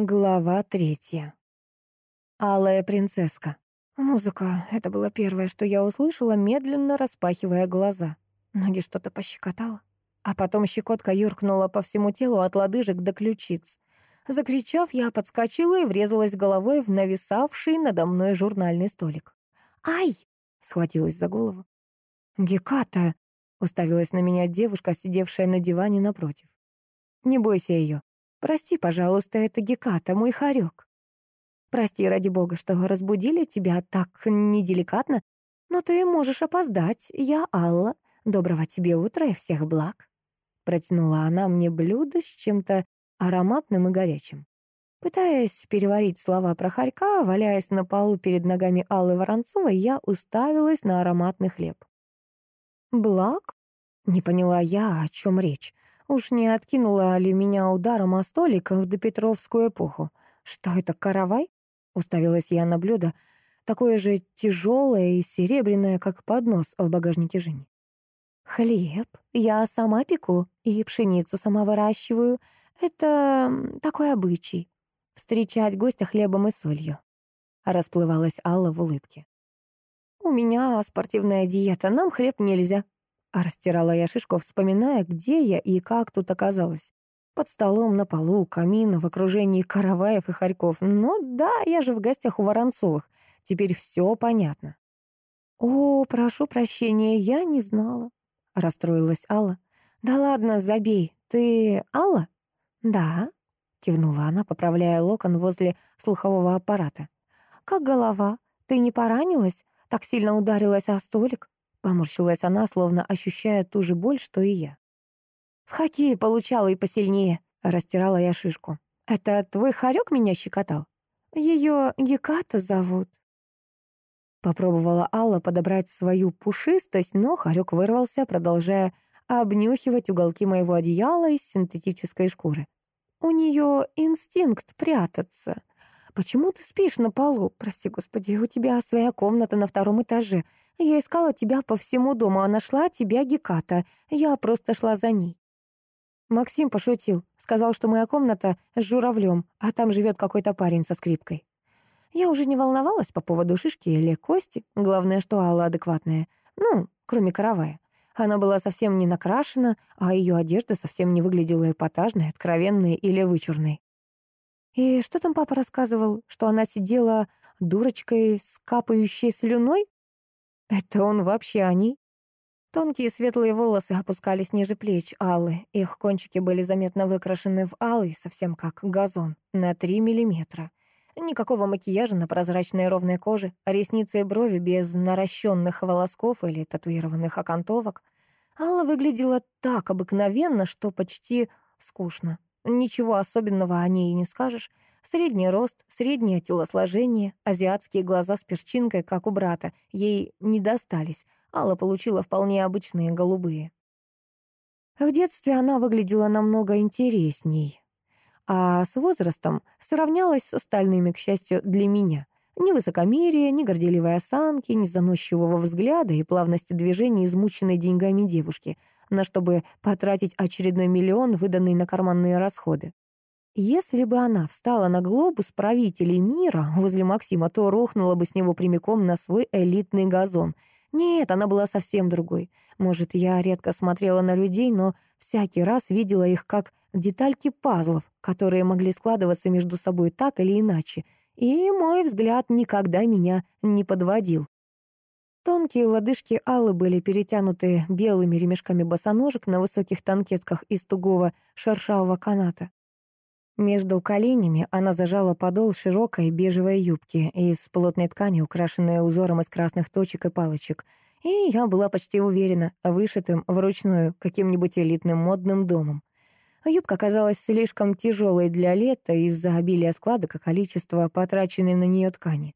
Глава третья. Алая принцесска. Музыка — это было первое, что я услышала, медленно распахивая глаза. Ноги что-то пощекотало. А потом щекотка юркнула по всему телу от лодыжек до ключиц. Закричав, я подскочила и врезалась головой в нависавший надо мной журнальный столик. «Ай!» — схватилась за голову. «Геката!» — уставилась на меня девушка, сидевшая на диване напротив. «Не бойся ее. Прости, пожалуйста, это Геката, мой хорек. Прости, ради бога, что разбудили тебя так неделикатно, но ты можешь опоздать. Я Алла. Доброго тебе утра и всех благ. Протянула она мне блюдо с чем-то ароматным и горячим. Пытаясь переварить слова про хорька, валяясь на полу перед ногами Аллы Воронцовой, я уставилась на ароматный хлеб. «Благ?» — не поняла я, о чем речь. Уж не откинула ли меня ударом о столик в допетровскую эпоху? Что это, каравай? Уставилась я на блюдо, такое же тяжелое и серебряное, как поднос в багажнике Жени. Хлеб я сама пеку и пшеницу сама выращиваю. Это такой обычай. Встречать гостя хлебом и солью. Расплывалась Алла в улыбке. «У меня спортивная диета, нам хлеб нельзя», растирала я шишку, вспоминая, где я и как тут оказалась. Под столом, на полу, у камина, в окружении караваев и хорьков. Ну да, я же в гостях у Воронцовых. Теперь все понятно. «О, прошу прощения, я не знала», — расстроилась Алла. «Да ладно, забей. Ты Алла?» «Да», — кивнула она, поправляя локон возле слухового аппарата. «Как голова? Ты не поранилась? Так сильно ударилась о столик?» Поморщилась она, словно ощущая ту же боль, что и я. «В хоккее получала и посильнее», — растирала я шишку. «Это твой хорек меня щекотал? Ее Геката зовут». Попробовала Алла подобрать свою пушистость, но хорек вырвался, продолжая обнюхивать уголки моего одеяла из синтетической шкуры. «У нее инстинкт прятаться. Почему ты спишь на полу? Прости, господи, у тебя своя комната на втором этаже. Я искала тебя по всему дому, а нашла тебя Геката. Я просто шла за ней. Максим пошутил. Сказал, что моя комната с журавлем, а там живет какой-то парень со скрипкой. Я уже не волновалась по поводу шишки или кости. Главное, что Алла адекватная. Ну, кроме каравая. Она была совсем не накрашена, а ее одежда совсем не выглядела эпатажной, откровенной или вычурной. И что там папа рассказывал, что она сидела дурочкой с капающей слюной? Это он вообще они? Тонкие светлые волосы опускались ниже плеч Аллы. Их кончики были заметно выкрашены в алый, совсем как газон, на три миллиметра. Никакого макияжа на прозрачной ровной коже, ресницы и брови без наращенных волосков или татуированных окантовок. Алла выглядела так обыкновенно, что почти скучно. Ничего особенного о ней не скажешь. Средний рост, среднее телосложение, азиатские глаза с перчинкой, как у брата, ей не достались. Алла получила вполне обычные голубые. В детстве она выглядела намного интересней, а с возрастом сравнялась с остальными, к счастью, для меня. Ни высокомерия, ни горделивой осанки, ни заносчивого взгляда и плавности движений измученной деньгами девушки, на чтобы потратить очередной миллион, выданный на карманные расходы. Если бы она встала на глобус правителей мира возле Максима, то рухнула бы с него прямиком на свой элитный газон. Нет, она была совсем другой. Может, я редко смотрела на людей, но всякий раз видела их как детальки пазлов, которые могли складываться между собой так или иначе. И мой взгляд никогда меня не подводил. Тонкие лодыжки Аллы были перетянуты белыми ремешками босоножек на высоких танкетках из тугого шершавого каната. Между коленями она зажала подол широкой бежевой юбки из плотной ткани, украшенной узором из красных точек и палочек. И я была почти уверена, вышитым вручную каким-нибудь элитным модным домом. Юбка казалась слишком тяжелой для лета из-за обилия складок и количества потраченной на нее ткани.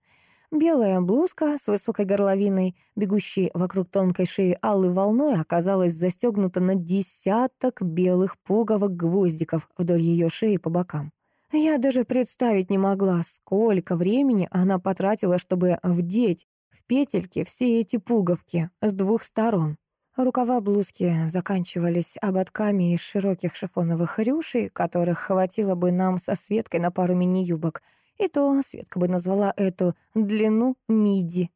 Белая блузка с высокой горловиной, бегущей вокруг тонкой шеи алой волной, оказалась застегнута на десяток белых пуговок-гвоздиков вдоль ее шеи по бокам. Я даже представить не могла, сколько времени она потратила, чтобы вдеть в петельки все эти пуговки с двух сторон. Рукава блузки заканчивались ободками из широких шифоновых рюшей, которых хватило бы нам со Светкой на пару мини-юбок. И то Светка бы назвала эту длину миди.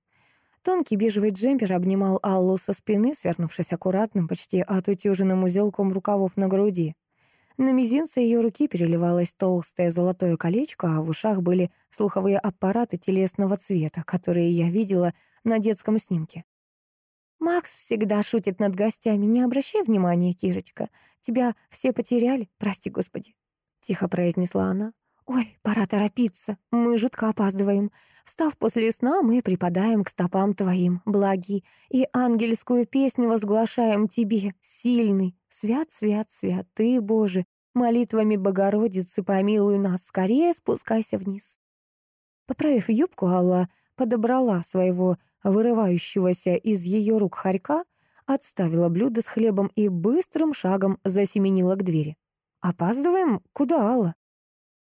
Тонкий бежевый джемпер обнимал Аллу со спины, свернувшись аккуратным, почти отутюженным узелком рукавов на груди. На мизинце ее руки переливалось толстое золотое колечко, а в ушах были слуховые аппараты телесного цвета, которые я видела на детском снимке. «Макс всегда шутит над гостями. Не обращай внимания, Кирочка. Тебя все потеряли, прости господи», — тихо произнесла она. «Ой, пора торопиться, мы жутко опаздываем. Встав после сна, мы припадаем к стопам твоим, благи, и ангельскую песню возглашаем тебе, сильный. Свят, свят, свят, ты, Боже, молитвами Богородицы помилуй нас, скорее спускайся вниз». Поправив юбку, Алла подобрала своего вырывающегося из ее рук хорька, отставила блюдо с хлебом и быстрым шагом засеменила к двери. «Опаздываем? Куда, Алла?»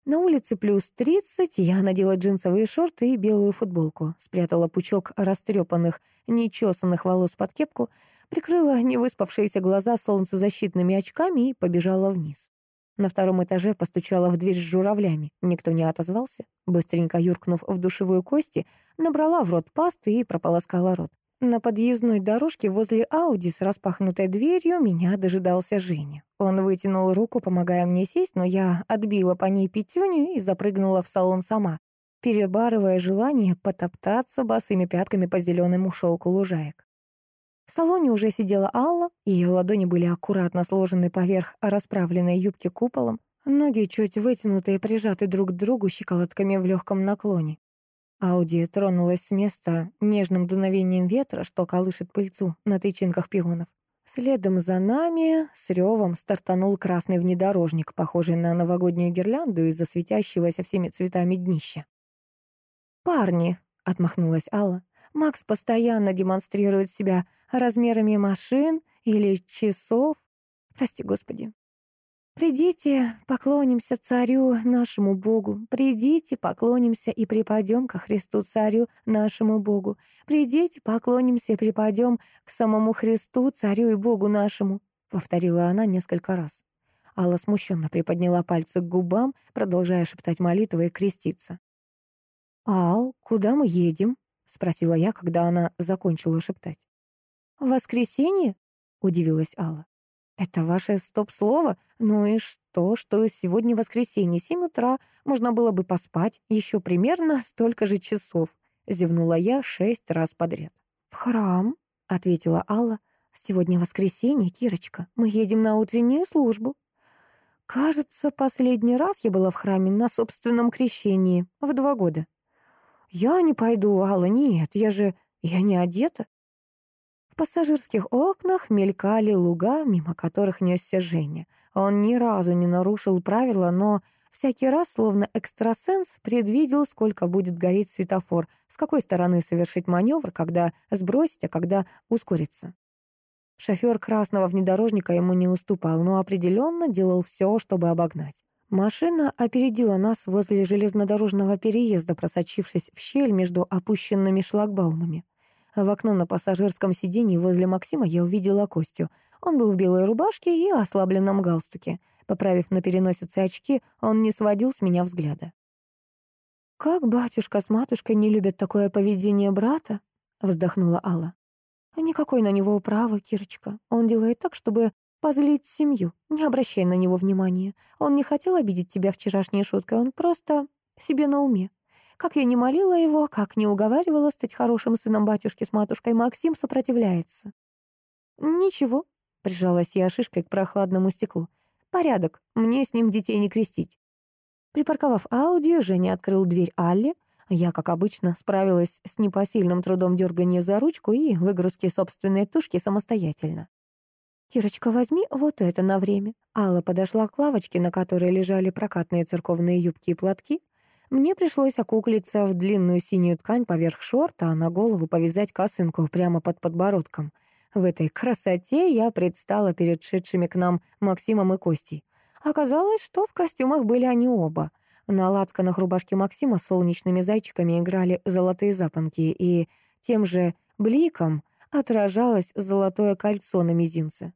На улице плюс тридцать, я надела джинсовые шорты и белую футболку, спрятала пучок растрепанных, нечесанных волос под кепку, прикрыла невыспавшиеся глаза солнцезащитными очками и побежала вниз. На втором этаже постучала в дверь с журавлями. Никто не отозвался. Быстренько юркнув в душевую кости, набрала в рот пасты и прополоскала рот. На подъездной дорожке возле Ауди с распахнутой дверью меня дожидался Женя. Он вытянул руку, помогая мне сесть, но я отбила по ней пятюню и запрыгнула в салон сама, перебарывая желание потоптаться босыми пятками по зеленому шелку лужаек. В салоне уже сидела Алла, ее ладони были аккуратно сложены поверх расправленной юбки куполом, ноги чуть вытянутые, прижаты друг к другу щиколотками в легком наклоне. Ауди тронулась с места нежным дуновением ветра, что колышет пыльцу на тычинках пионов. Следом за нами с ревом стартанул красный внедорожник, похожий на новогоднюю гирлянду из-за светящегося всеми цветами днища. «Парни», — отмахнулась Алла, — «Макс постоянно демонстрирует себя размерами машин или часов. Прости, Господи, Придите, поклонимся царю нашему Богу. Придите, поклонимся и припадем ко Христу царю нашему Богу. Придите, поклонимся и припадем к самому Христу, царю и Богу нашему, повторила она несколько раз. Алла смущенно приподняла пальцы к губам, продолжая шептать молитвы и креститься. «Ал, куда мы едем?» — спросила я, когда она закончила шептать. «В воскресенье?» — удивилась Алла. «Это ваше стоп-слово? Ну и что, что сегодня воскресенье, семь утра, можно было бы поспать еще примерно столько же часов», — зевнула я шесть раз подряд. «В храм», — ответила Алла. «Сегодня воскресенье, Кирочка, мы едем на утреннюю службу». «Кажется, последний раз я была в храме на собственном крещении, в два года». «Я не пойду, Алла, нет, я же... я не одета». В пассажирских окнах мелькали луга, мимо которых несся Женя. Он ни разу не нарушил правила, но всякий раз, словно экстрасенс, предвидел, сколько будет гореть светофор, с какой стороны совершить маневр, когда сбросить, а когда ускориться. Шофер красного внедорожника ему не уступал, но определенно делал все, чтобы обогнать. Машина опередила нас возле железнодорожного переезда, просочившись в щель между опущенными шлагбаумами. В окно на пассажирском сиденье возле Максима я увидела Костю. Он был в белой рубашке и ослабленном галстуке. Поправив на переносице очки, он не сводил с меня взгляда. «Как батюшка с матушкой не любят такое поведение брата?» — вздохнула Алла. «Никакой на него управы, Кирочка. Он делает так, чтобы позлить семью. Не обращай на него внимания. Он не хотел обидеть тебя вчерашней шуткой, он просто себе на уме. Как я не молила его, как не уговаривала стать хорошим сыном батюшки с матушкой, Максим сопротивляется. «Ничего», — прижалась я шишкой к прохладному стеклу. «Порядок, мне с ним детей не крестить». Припарковав Ауди, Женя открыл дверь Алле. Я, как обычно, справилась с непосильным трудом дергания за ручку и выгрузки собственной тушки самостоятельно. «Кирочка, возьми вот это на время». Алла подошла к лавочке, на которой лежали прокатные церковные юбки и платки, мне пришлось окуклиться в длинную синюю ткань поверх шорта, а на голову повязать косынку прямо под подбородком. В этой красоте я предстала перед шедшими к нам Максимом и Костей. Оказалось, что в костюмах были они оба. На лацканах рубашки Максима солнечными зайчиками играли золотые запонки, и тем же бликом отражалось золотое кольцо на мизинце.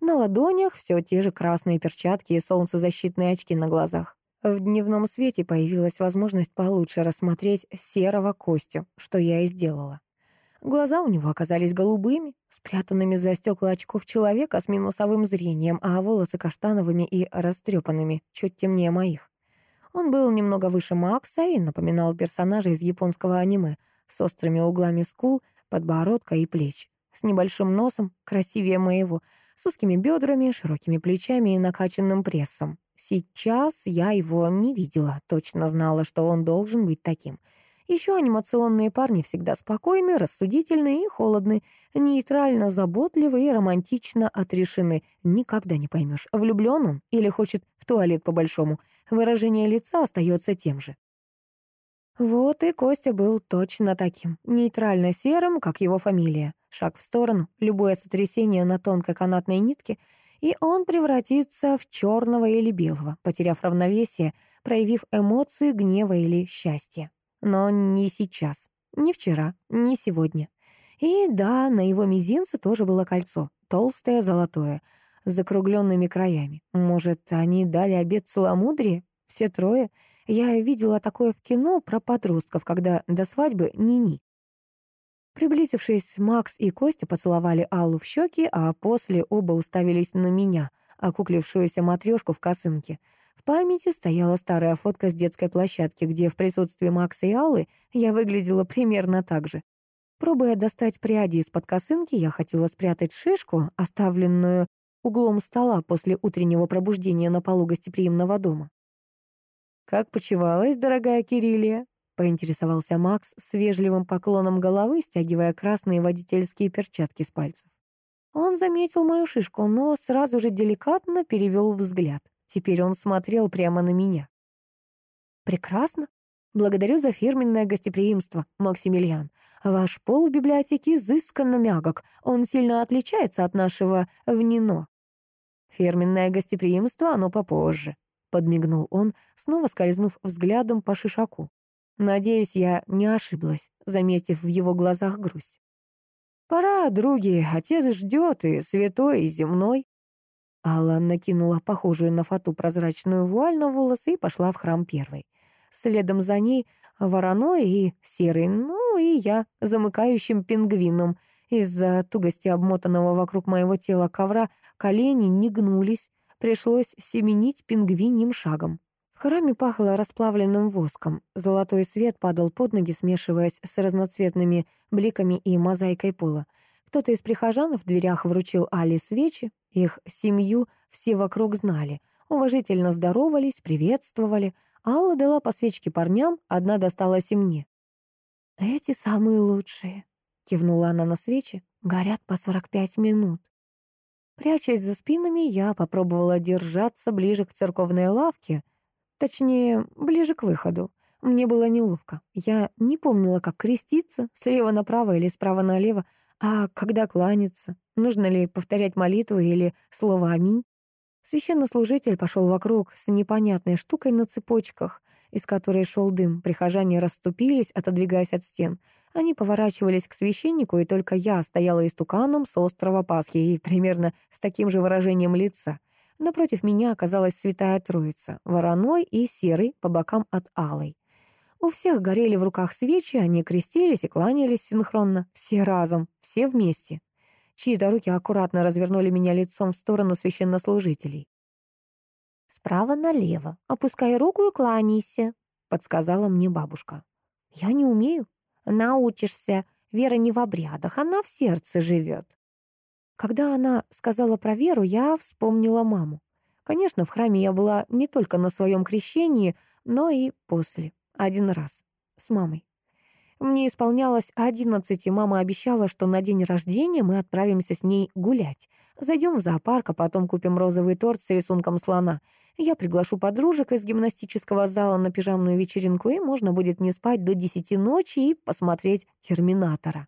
На ладонях все те же красные перчатки и солнцезащитные очки на глазах. В дневном свете появилась возможность получше рассмотреть серого Костю, что я и сделала. Глаза у него оказались голубыми, спрятанными за стекла очков человека с минусовым зрением, а волосы каштановыми и растрепанными, чуть темнее моих. Он был немного выше Макса и напоминал персонажа из японского аниме с острыми углами скул, подбородка и плеч, с небольшим носом, красивее моего, с узкими бедрами, широкими плечами и накачанным прессом. Сейчас я его не видела, точно знала, что он должен быть таким. Еще анимационные парни всегда спокойны, рассудительны и холодны, нейтрально заботливы и романтично отрешены. Никогда не поймешь, влюблен он или хочет в туалет по-большому. Выражение лица остается тем же. Вот и Костя был точно таким, нейтрально серым, как его фамилия. Шаг в сторону, любое сотрясение на тонкой канатной нитке — и он превратится в черного или белого, потеряв равновесие, проявив эмоции гнева или счастья. Но не сейчас, не вчера, не сегодня. И да, на его мизинце тоже было кольцо, толстое, золотое, с закругленными краями. Может, они дали обед целомудрия? Все трое? Я видела такое в кино про подростков, когда до свадьбы ни-ни. Приблизившись, Макс и Костя поцеловали Аллу в щеки, а после оба уставились на меня, окуклившуюся матрешку в косынке. В памяти стояла старая фотка с детской площадки, где в присутствии Макса и Аллы я выглядела примерно так же. Пробуя достать пряди из-под косынки, я хотела спрятать шишку, оставленную углом стола после утреннего пробуждения на полу гостеприимного дома. «Как почевалась, дорогая Кириллия?» Поинтересовался Макс с вежливым поклоном головы, стягивая красные водительские перчатки с пальцев. Он заметил мою шишку, но сразу же деликатно перевел взгляд. Теперь он смотрел прямо на меня. «Прекрасно. Благодарю за фирменное гостеприимство, Максимилиан. Ваш пол в библиотеке изысканно мягок. Он сильно отличается от нашего в Нино. Фирменное гостеприимство, оно попозже», — подмигнул он, снова скользнув взглядом по шишаку. Надеюсь, я не ошиблась, заметив в его глазах грусть. «Пора, други, отец ждет, и святой, и земной». Алла накинула похожую на фату прозрачную вуаль на волосы и пошла в храм первой. Следом за ней вороной и серый, ну и я, замыкающим пингвином. Из-за тугости обмотанного вокруг моего тела ковра колени не гнулись, пришлось семенить пингвиньим шагом. В храме пахло расплавленным воском. Золотой свет падал под ноги, смешиваясь с разноцветными бликами и мозаикой пола. Кто-то из прихожан в дверях вручил Али свечи. Их семью все вокруг знали. Уважительно здоровались, приветствовали. Алла дала по свечке парням, одна досталась и мне. «Эти самые лучшие», — кивнула она на свечи, — «горят по сорок пять минут». Прячась за спинами, я попробовала держаться ближе к церковной лавке — Точнее, ближе к выходу. Мне было неловко. Я не помнила, как креститься, слева направо или справа налево, а когда кланяться, нужно ли повторять молитву или слово «Аминь». Священнослужитель пошел вокруг с непонятной штукой на цепочках, из которой шел дым. Прихожане расступились, отодвигаясь от стен. Они поворачивались к священнику, и только я стояла истуканом с острова Пасхи и примерно с таким же выражением лица. Напротив меня оказалась святая троица, вороной и серый по бокам от алой. У всех горели в руках свечи, они крестились и кланялись синхронно, все разом, все вместе. Чьи-то руки аккуратно развернули меня лицом в сторону священнослужителей. «Справа налево, опускай руку и кланяйся», — подсказала мне бабушка. «Я не умею. Научишься. Вера не в обрядах, она в сердце живет». Когда она сказала про веру, я вспомнила маму. Конечно, в храме я была не только на своем крещении, но и после. Один раз. С мамой. Мне исполнялось одиннадцать, и мама обещала, что на день рождения мы отправимся с ней гулять. Зайдем в зоопарк, а потом купим розовый торт с рисунком слона. Я приглашу подружек из гимнастического зала на пижамную вечеринку, и можно будет не спать до десяти ночи и посмотреть «Терминатора».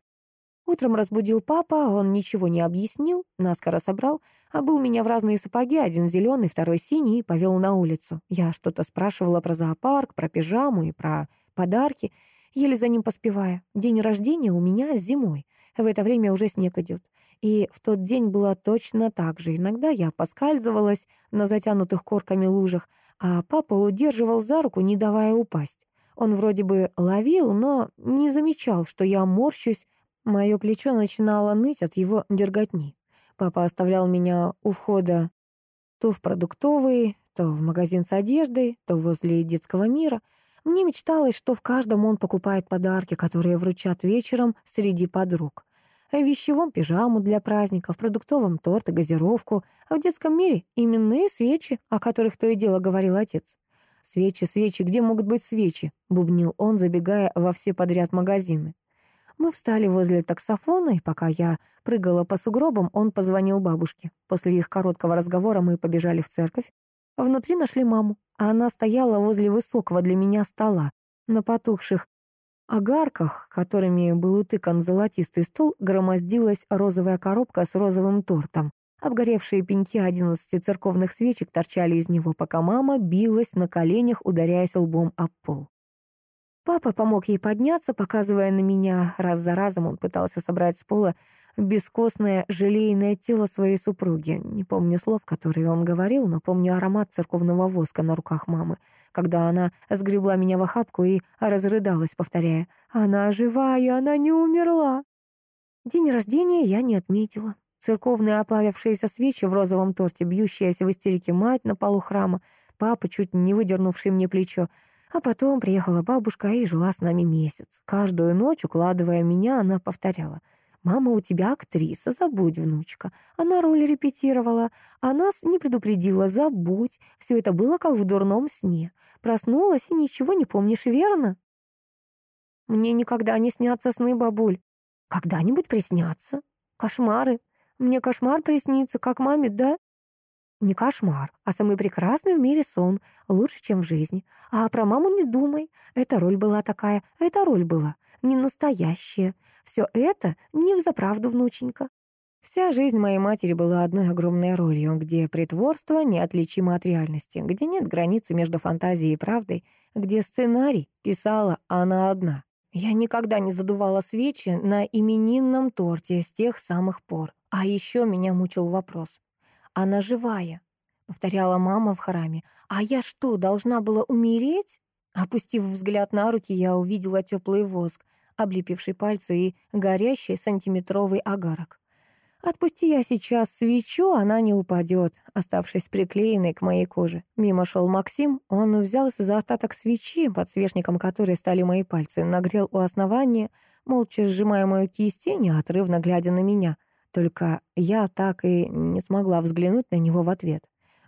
Утром разбудил папа, он ничего не объяснил, наскоро собрал, обул меня в разные сапоги, один зеленый, второй синий, и повел на улицу. Я что-то спрашивала про зоопарк, про пижаму и про подарки, еле за ним поспевая. День рождения у меня зимой. В это время уже снег идет. И в тот день было точно так же. Иногда я поскальзывалась на затянутых корками лужах, а папа удерживал за руку, не давая упасть. Он вроде бы ловил, но не замечал, что я морщусь. Мое плечо начинало ныть от его дерготни. Папа оставлял меня у входа то в продуктовый, то в магазин с одеждой, то возле детского мира. Мне мечталось, что в каждом он покупает подарки, которые вручат вечером среди подруг. В вещевом пижаму для праздника, в продуктовом торт и газировку, а в детском мире именные свечи, о которых то и дело говорил отец. «Свечи, свечи, где могут быть свечи?» — бубнил он, забегая во все подряд магазины. Мы встали возле таксофона, и пока я прыгала по сугробам, он позвонил бабушке. После их короткого разговора мы побежали в церковь. Внутри нашли маму, а она стояла возле высокого для меня стола. На потухших огарках, которыми был утыкан золотистый стол, громоздилась розовая коробка с розовым тортом. Обгоревшие пеньки одиннадцати церковных свечек торчали из него, пока мама билась на коленях, ударяясь лбом об пол. Папа помог ей подняться, показывая на меня. Раз за разом он пытался собрать с пола бескостное, желейное тело своей супруги. Не помню слов, которые он говорил, но помню аромат церковного воска на руках мамы, когда она сгребла меня в охапку и разрыдалась, повторяя «Она живая, она не умерла». День рождения я не отметила. Церковные оплавившиеся свечи в розовом торте, бьющаяся в истерике мать на полу храма, папа, чуть не выдернувший мне плечо, а потом приехала бабушка и жила с нами месяц. Каждую ночь, укладывая меня, она повторяла. «Мама, у тебя актриса, забудь, внучка. Она роль репетировала, а нас не предупредила, забудь. Все это было как в дурном сне. Проснулась и ничего не помнишь, верно?» «Мне никогда не снятся сны, бабуль. Когда-нибудь приснятся. Кошмары. Мне кошмар приснится, как маме, да?» Не кошмар, а самый прекрасный в мире сон, лучше, чем в жизни. А про маму не думай. Эта роль была такая, эта роль была не настоящая. Все это не взаправду, внученька. Вся жизнь моей матери была одной огромной ролью, где притворство неотличимо от реальности, где нет границы между фантазией и правдой, где сценарий писала она одна. Я никогда не задувала свечи на именинном торте с тех самых пор. А еще меня мучил вопрос, она живая», — повторяла мама в храме. «А я что, должна была умереть?» Опустив взгляд на руки, я увидела теплый воск, облепивший пальцы и горящий сантиметровый агарок. Отпусти я сейчас свечу, она не упадет, оставшись приклеенной к моей коже. Мимо шел Максим, он взялся за остаток свечи, подсвечником которой стали мои пальцы, нагрел у основания, молча сжимая мою кисть и неотрывно глядя на меня — только я так и не смогла взглянуть на него в ответ.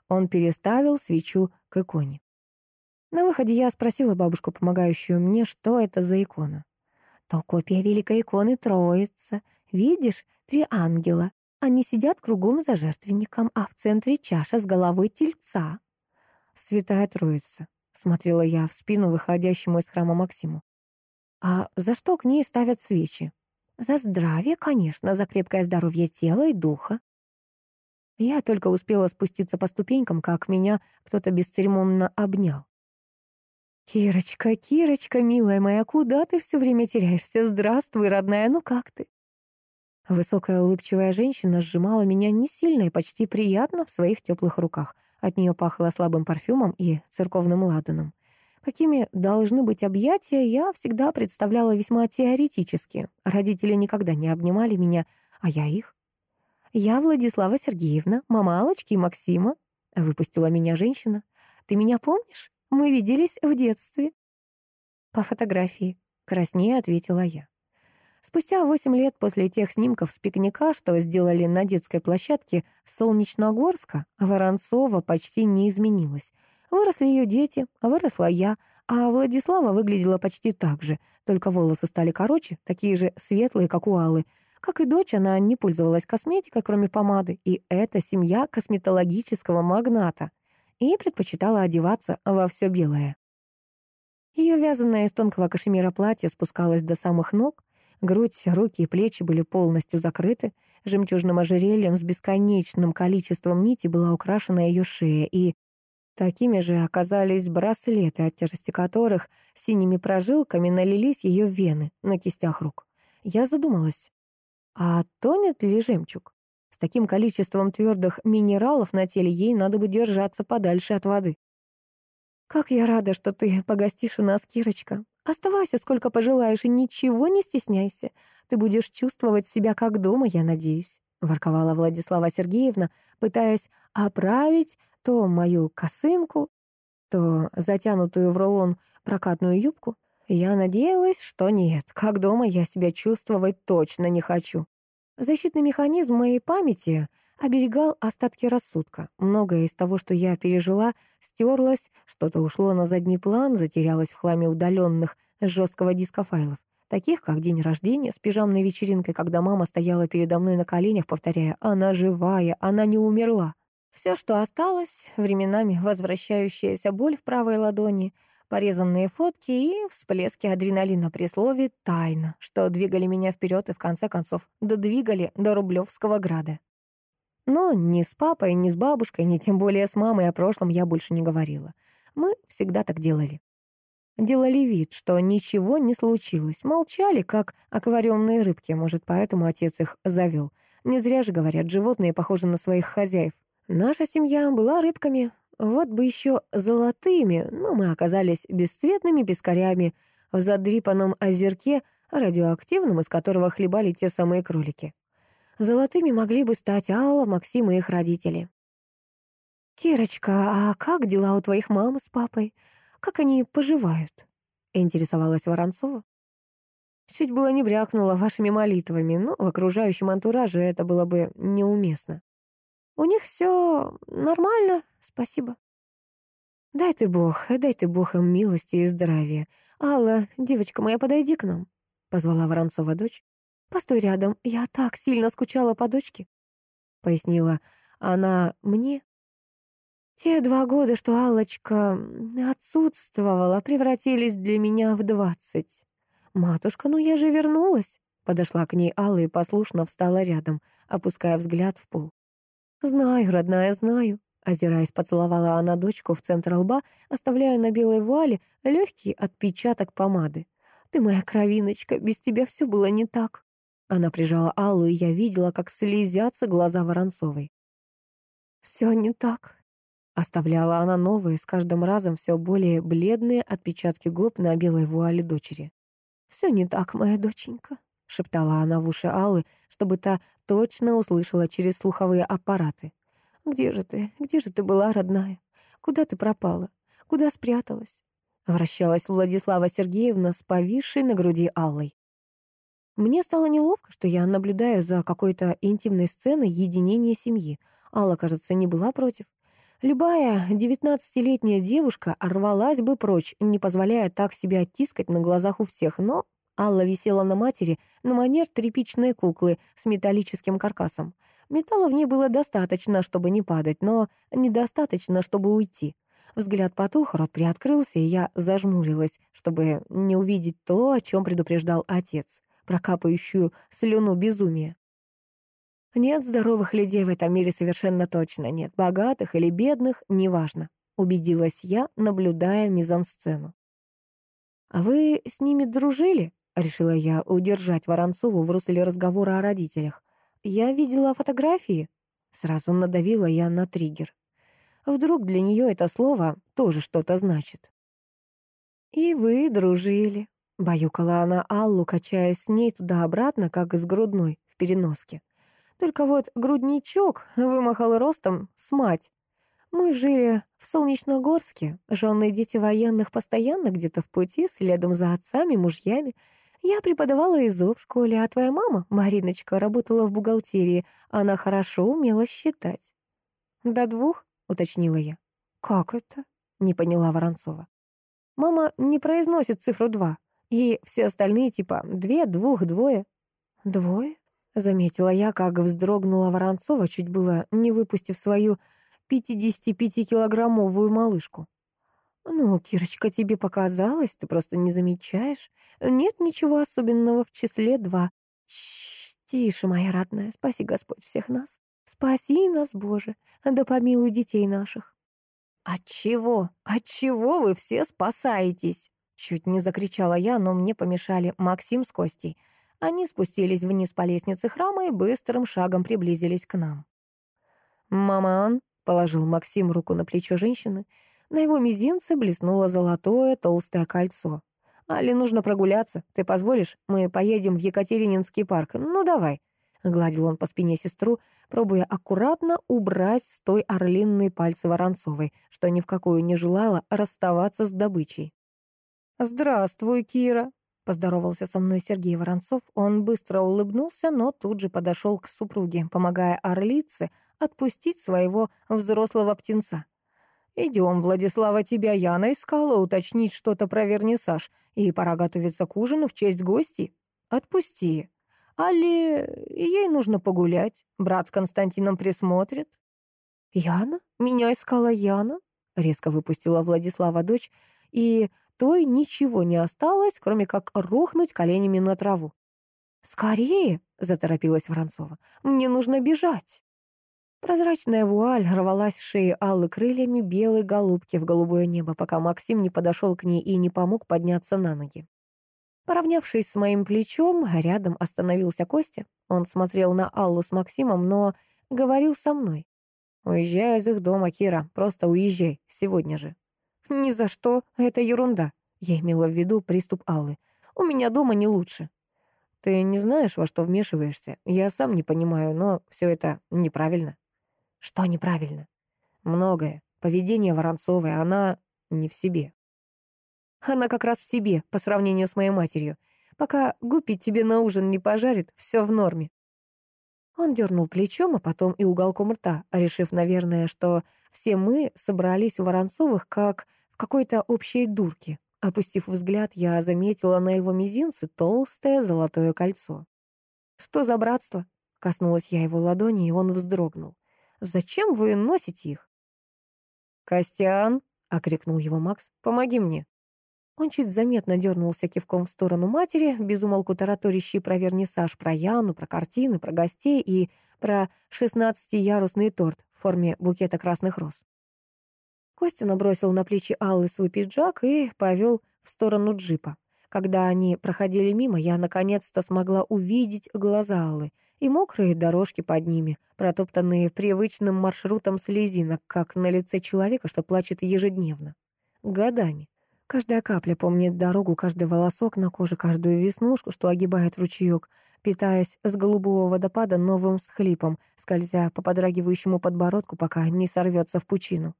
Он переставил свечу к иконе. На выходе я спросила бабушку, помогающую мне, что это за икона. То копия великой иконы Троица. Видишь, три ангела. Они сидят кругом за жертвенником, а в центре чаша с головой тельца. Святая Троица. Смотрела я в спину выходящему из храма Максиму. А за что к ней ставят свечи? За здравие, конечно, за крепкое здоровье тела и духа. Я только успела спуститься по ступенькам, как меня кто-то бесцеремонно обнял. «Кирочка, Кирочка, милая моя, куда ты все время теряешься? Здравствуй, родная, ну как ты?» Высокая улыбчивая женщина сжимала меня не сильно и почти приятно в своих теплых руках. От нее пахло слабым парфюмом и церковным ладаном. Какими должны быть объятия, я всегда представляла весьма теоретически. Родители никогда не обнимали меня, а я их. «Я Владислава Сергеевна, мама Алочки и Максима», — выпустила меня женщина. «Ты меня помнишь? Мы виделись в детстве». «По фотографии», — краснее ответила я. Спустя восемь лет после тех снимков с пикника, что сделали на детской площадке Солнечногорска, Воронцова почти не изменилась — Выросли ее дети, выросла я, а Владислава выглядела почти так же, только волосы стали короче, такие же светлые, как у Аллы. Как и дочь, она не пользовалась косметикой, кроме помады, и это семья косметологического магната, и предпочитала одеваться во все белое. Ее вязаное из тонкого кашемира платье спускалось до самых ног, грудь, руки и плечи были полностью закрыты, жемчужным ожерельем с бесконечным количеством нитей была украшена ее шея, и Такими же оказались браслеты, от тяжести которых синими прожилками налились ее вены на кистях рук. Я задумалась. А тонет ли жемчуг? С таким количеством твердых минералов на теле ей надо бы держаться подальше от воды. «Как я рада, что ты погостишь у нас, Кирочка. Оставайся сколько пожелаешь и ничего не стесняйся. Ты будешь чувствовать себя как дома, я надеюсь», — ворковала Владислава Сергеевна, пытаясь оправить то мою косынку, то затянутую в рулон прокатную юбку. Я надеялась, что нет, как дома я себя чувствовать точно не хочу. Защитный механизм моей памяти оберегал остатки рассудка. Многое из того, что я пережила, стерлось, что-то ушло на задний план, затерялось в хламе удаленных жесткого диска файлов, таких как день рождения с пижамной вечеринкой, когда мама стояла передо мной на коленях, повторяя «Она живая, она не умерла». Все, что осталось, временами возвращающаяся боль в правой ладони, порезанные фотки и всплески адреналина при слове «тайна», что двигали меня вперед и в конце концов додвигали до Рублевского града. Но ни с папой, ни с бабушкой, ни тем более с мамой о прошлом я больше не говорила. Мы всегда так делали. Делали вид, что ничего не случилось. Молчали, как аквариумные рыбки, может, поэтому отец их завел. Не зря же говорят, животные похожи на своих хозяев. Наша семья была рыбками, вот бы еще золотыми, но мы оказались бесцветными пескарями в задрипанном озерке, радиоактивном, из которого хлебали те самые кролики. Золотыми могли бы стать Алла, Максим и их родители. «Кирочка, а как дела у твоих мамы с папой? Как они поживают?» — интересовалась Воронцова. Чуть было не брякнула вашими молитвами, но в окружающем антураже это было бы неуместно. У них все нормально, спасибо. Дай ты бог, дай ты бог им милости и здравия. Алла, девочка моя, подойди к нам, — позвала Воронцова дочь. Постой рядом, я так сильно скучала по дочке, — пояснила она мне. Те два года, что Аллочка отсутствовала, превратились для меня в двадцать. «Матушка, ну я же вернулась!» Подошла к ней Алла и послушно встала рядом, опуская взгляд в пол. «Знаю, родная, знаю», — озираясь, поцеловала она дочку в центр лба, оставляя на белой вуале легкий отпечаток помады. «Ты моя кровиночка, без тебя все было не так». Она прижала Аллу, и я видела, как слезятся глаза Воронцовой. «Все не так», — оставляла она новые, с каждым разом все более бледные отпечатки губ на белой вуале дочери. «Все не так, моя доченька», — шептала она в уши Аллы, чтобы та точно услышала через слуховые аппараты. «Где же ты? Где же ты была, родная? Куда ты пропала? Куда спряталась?» Вращалась Владислава Сергеевна с повисшей на груди Аллой. Мне стало неловко, что я наблюдаю за какой-то интимной сценой единения семьи. Алла, кажется, не была против. Любая девятнадцатилетняя девушка рвалась бы прочь, не позволяя так себя оттискать на глазах у всех, но Алла висела на матери на манер тряпичной куклы с металлическим каркасом. Металла в ней было достаточно, чтобы не падать, но недостаточно, чтобы уйти. Взгляд потух, рот приоткрылся, и я зажмурилась, чтобы не увидеть то, о чем предупреждал отец прокапающую слюну безумия. Нет здоровых людей в этом мире совершенно точно, нет богатых или бедных, неважно, убедилась я, наблюдая мизансцену. «А вы с ними дружили?» — решила я удержать Воронцову в русле разговора о родителях. «Я видела фотографии». Сразу надавила я на триггер. Вдруг для нее это слово тоже что-то значит. «И вы дружили», Баюкала она Аллу, качаясь с ней туда-обратно, как с грудной, в переноске. Только вот грудничок вымахал ростом с мать. Мы жили в Солнечногорске, жены и дети военных постоянно где-то в пути, следом за отцами, мужьями. Я преподавала ИЗО в школе, а твоя мама, Мариночка, работала в бухгалтерии. Она хорошо умела считать. «До двух?» — уточнила я. «Как это?» — не поняла Воронцова. «Мама не произносит цифру два. И все остальные типа две, двух, двое. Двое? Заметила я, как вздрогнула Воронцова, чуть было не выпустив свою 55-килограммовую малышку. «Ну, Кирочка, тебе показалось, ты просто не замечаешь. Нет ничего особенного в числе два. Чш, тише, моя родная, спаси Господь всех нас. Спаси нас, Боже, да помилуй детей наших». «От чего? От чего вы все спасаетесь?» Чуть не закричала я, но мне помешали Максим с Костей. Они спустились вниз по лестнице храма и быстрым шагом приблизились к нам. «Маман», — положил Максим руку на плечо женщины, на его мизинце блеснуло золотое толстое кольцо. «Али, нужно прогуляться. Ты позволишь? Мы поедем в Екатерининский парк. Ну, давай». Гладил он по спине сестру, пробуя аккуратно убрать с той орлинные пальцы Воронцовой, что ни в какую не желала расставаться с добычей. «Здравствуй, Кира», — поздоровался со мной Сергей Воронцов. Он быстро улыбнулся, но тут же подошел к супруге, помогая орлице отпустить своего взрослого птенца. «Идем, Владислава, тебя Яна искала уточнить что-то про вернисаж, и пора готовиться к ужину в честь гостей. Отпусти. Али, ей нужно погулять, брат с Константином присмотрит». «Яна? Меня искала Яна?» — резко выпустила Владислава дочь, и той ничего не осталось, кроме как рухнуть коленями на траву. «Скорее!» — заторопилась Воронцова. «Мне нужно бежать!» Прозрачная вуаль рвалась с шеи Аллы крыльями белой голубки в голубое небо, пока Максим не подошел к ней и не помог подняться на ноги. Поравнявшись с моим плечом, рядом остановился Костя. Он смотрел на Аллу с Максимом, но говорил со мной. «Уезжай из их дома, Кира, просто уезжай, сегодня же». «Ни за что, это ерунда», — я имела в виду приступ Аллы. «У меня дома не лучше». «Ты не знаешь, во что вмешиваешься? Я сам не понимаю, но все это неправильно». Что неправильно? Многое. Поведение Воронцовой, она не в себе. Она как раз в себе, по сравнению с моей матерью. Пока Гуппи тебе на ужин не пожарит, все в норме. Он дернул плечом, а потом и уголком рта, решив, наверное, что все мы собрались у Воронцовых как в какой-то общей дурке. Опустив взгляд, я заметила на его мизинце толстое золотое кольцо. «Что за братство?» — коснулась я его ладони, и он вздрогнул. Зачем вы носите их?» «Костян!» — окрикнул его Макс. «Помоги мне!» Он чуть заметно дернулся кивком в сторону матери, безумолку тараторящий про вернисаж, про Яну, про картины, про гостей и про шестнадцатиярусный торт в форме букета красных роз. Костя набросил на плечи Аллы свой пиджак и повел в сторону джипа. Когда они проходили мимо, я наконец-то смогла увидеть глаза Аллы, и мокрые дорожки под ними, протоптанные привычным маршрутом слезинок, как на лице человека, что плачет ежедневно. Годами. Каждая капля помнит дорогу, каждый волосок на коже, каждую веснушку, что огибает ручеек, питаясь с голубого водопада новым всхлипом, скользя по подрагивающему подбородку, пока не сорвется в пучину.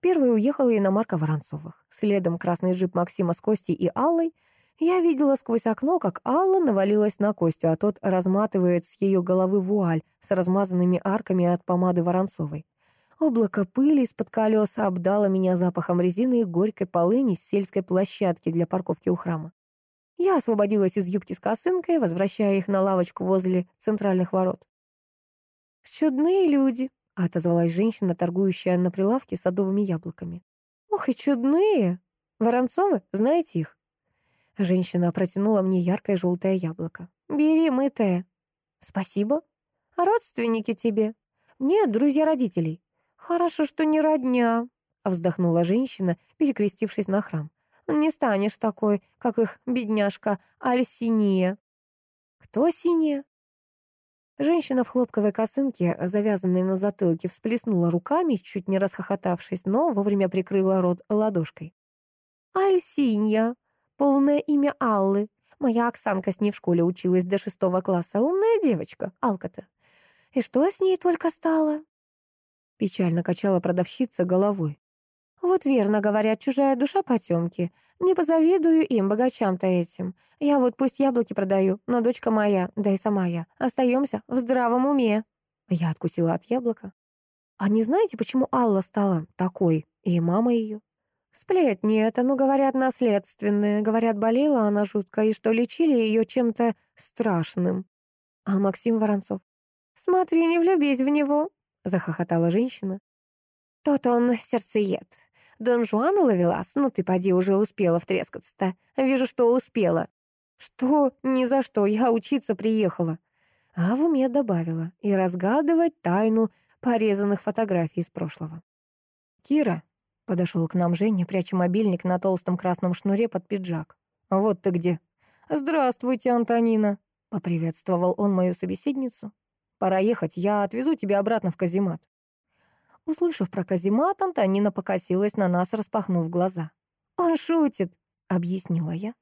Первой уехала иномарка Воронцовых. Следом красный джип Максима с Костей и Аллой — я видела сквозь окно, как Алла навалилась на Костю, а тот разматывает с ее головы вуаль с размазанными арками от помады Воронцовой. Облако пыли из-под колеса обдало меня запахом резины и горькой полыни с сельской площадки для парковки у храма. Я освободилась из юбки с косынкой, возвращая их на лавочку возле центральных ворот. «Чудные люди», — отозвалась женщина, торгующая на прилавке садовыми яблоками. «Ох и чудные! Воронцовы, знаете их?» Женщина протянула мне яркое желтое яблоко. «Бери, мытое». «Спасибо». «А родственники тебе?» «Нет, друзья родителей». «Хорошо, что не родня», — вздохнула женщина, перекрестившись на храм. «Не станешь такой, как их бедняжка Альсиния». «Кто синяя?» Женщина в хлопковой косынке, завязанной на затылке, всплеснула руками, чуть не расхохотавшись, но вовремя прикрыла рот ладошкой. «Альсинья!» Полное имя Аллы. Моя Оксанка с ней в школе училась до шестого класса. Умная девочка, Алка-то. И что с ней только стало?» Печально качала продавщица головой. «Вот верно, говорят, чужая душа потемки. Не позавидую им, богачам-то этим. Я вот пусть яблоки продаю, но дочка моя, да и сама я, остаемся в здравом уме». Я откусила от яблока. «А не знаете, почему Алла стала такой, и мама ее?» Сплетни это, ну, говорят, наследственные. Говорят, болела она жутко, и что лечили ее чем-то страшным. А Максим Воронцов? «Смотри, не влюбись в него», — захохотала женщина. «Тот он сердцеед. Дон Жуан ловелас, ну ты поди уже успела втрескаться-то. Вижу, что успела». «Что? Ни за что, я учиться приехала». А в уме добавила и разгадывать тайну порезанных фотографий из прошлого. «Кира», Подошел к нам Женя, пряча мобильник на толстом красном шнуре под пиджак. «Вот ты где!» «Здравствуйте, Антонина!» — поприветствовал он мою собеседницу. «Пора ехать, я отвезу тебя обратно в каземат». Услышав про каземат, Антонина покосилась на нас, распахнув глаза. «Он шутит», — объяснила я.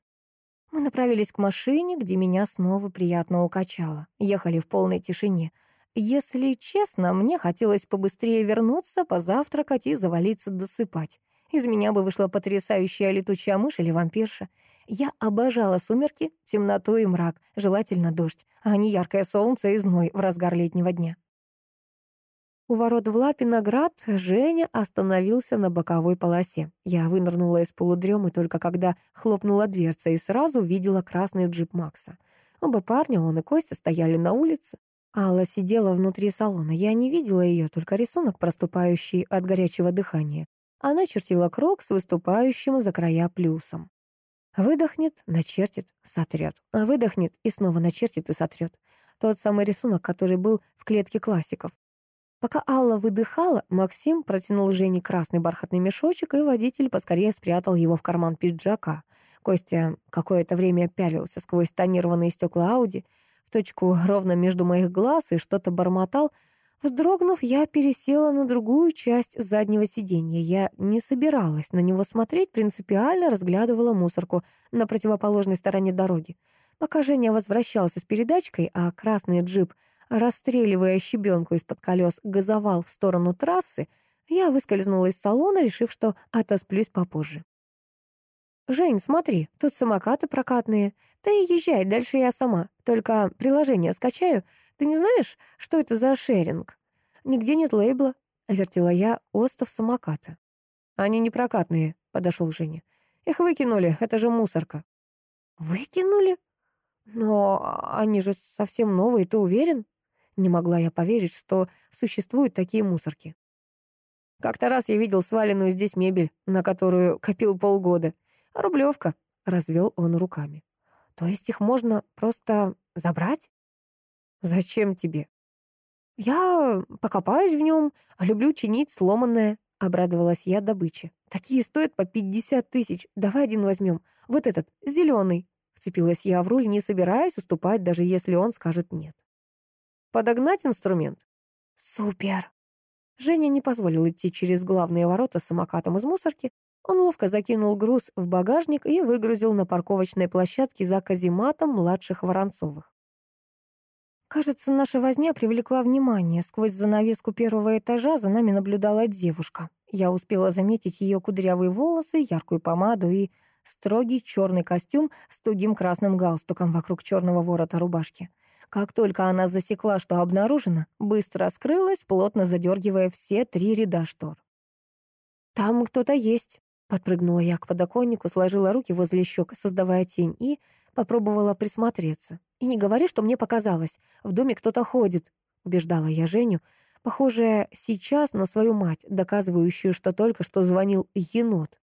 Мы направились к машине, где меня снова приятно укачало. Ехали в полной тишине. Если честно, мне хотелось побыстрее вернуться, позавтракать и завалиться досыпать. Из меня бы вышла потрясающая летучая мышь или вампирша. Я обожала сумерки, темноту и мрак, желательно дождь, а не яркое солнце и зной в разгар летнего дня. У ворот в Лапиноград Женя остановился на боковой полосе. Я вынырнула из полудремы только когда хлопнула дверца и сразу видела красный джип Макса. Оба парня, он и Костя, стояли на улице. Алла сидела внутри салона. Я не видела ее, только рисунок, проступающий от горячего дыхания. Она чертила круг с выступающим за края плюсом. Выдохнет, начертит, сотрет. А выдохнет и снова начертит и сотрет. Тот самый рисунок, который был в клетке классиков. Пока Алла выдыхала, Максим протянул Жене красный бархатный мешочек, и водитель поскорее спрятал его в карман пиджака. Костя какое-то время пялился сквозь тонированные стекла Ауди в точку ровно между моих глаз и что-то бормотал. Вздрогнув, я пересела на другую часть заднего сиденья. Я не собиралась на него смотреть, принципиально разглядывала мусорку на противоположной стороне дороги. Пока Женя возвращался с передачкой, а красный джип — расстреливая щебенку из-под колес, газовал в сторону трассы, я выскользнула из салона, решив, что отосплюсь попозже. «Жень, смотри, тут самокаты прокатные. Ты езжай, дальше я сама. Только приложение скачаю. Ты не знаешь, что это за шеринг? Нигде нет лейбла», — вертела я остов самоката. «Они не прокатные», — подошел Женя. «Их выкинули, это же мусорка». «Выкинули? Но они же совсем новые, ты уверен?» Не могла я поверить, что существуют такие мусорки. Как-то раз я видел сваленную здесь мебель, на которую копил полгода. А рублевка, развел он руками. То есть их можно просто забрать? Зачем тебе? Я покопаюсь в нем, люблю чинить сломанное, обрадовалась я добыче. Такие стоят по пятьдесят тысяч. Давай один возьмем. Вот этот, зеленый. Вцепилась я в руль, не собираясь уступать, даже если он скажет нет. Подогнать инструмент? Супер! Женя не позволил идти через главные ворота с самокатом из мусорки. Он ловко закинул груз в багажник и выгрузил на парковочной площадке за казематом младших Воронцовых. Кажется, наша возня привлекла внимание. Сквозь занавеску первого этажа за нами наблюдала девушка. Я успела заметить ее кудрявые волосы, яркую помаду и строгий черный костюм с тугим красным галстуком вокруг черного ворота рубашки. Как только она засекла, что обнаружено, быстро скрылась, плотно задергивая все три ряда штор. «Там кто-то есть», — подпрыгнула я к подоконнику, сложила руки возле щек, создавая тень, и попробовала присмотреться. «И не говори, что мне показалось. В доме кто-то ходит», — убеждала я Женю, похожая сейчас на свою мать, доказывающую, что только что звонил енот.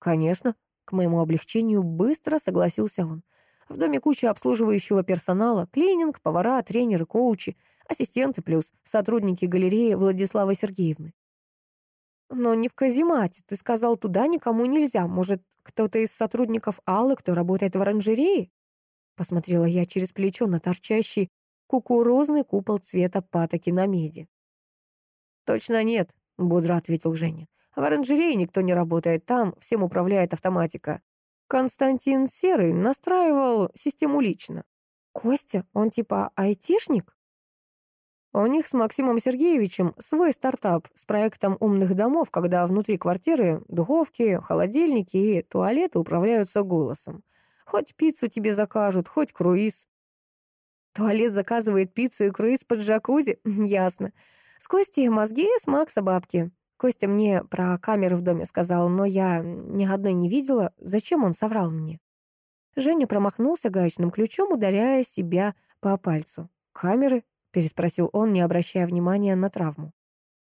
«Конечно», — к моему облегчению быстро согласился он. В доме куча обслуживающего персонала, клининг, повара, тренеры, коучи, ассистенты плюс сотрудники галереи Владиславы Сергеевны. Но не в каземате. Ты сказал, туда никому нельзя. Может, кто-то из сотрудников Аллы, кто работает в оранжерее? Посмотрела я через плечо на торчащий кукурузный купол цвета патоки на меди. «Точно нет», — бодро ответил Женя. «В оранжерее никто не работает, там всем управляет автоматика. Константин Серый настраивал систему лично. Костя, он типа айтишник? У них с Максимом Сергеевичем свой стартап с проектом умных домов, когда внутри квартиры духовки, холодильники и туалеты управляются голосом. Хоть пиццу тебе закажут, хоть круиз. Туалет заказывает пиццу и круиз под джакузи? Ясно. С Костей мозги, с Макса бабки. Костя мне про камеры в доме сказал, но я ни одной не видела. Зачем он соврал мне? Женя промахнулся гаечным ключом, ударяя себя по пальцу. «Камеры?» — переспросил он, не обращая внимания на травму.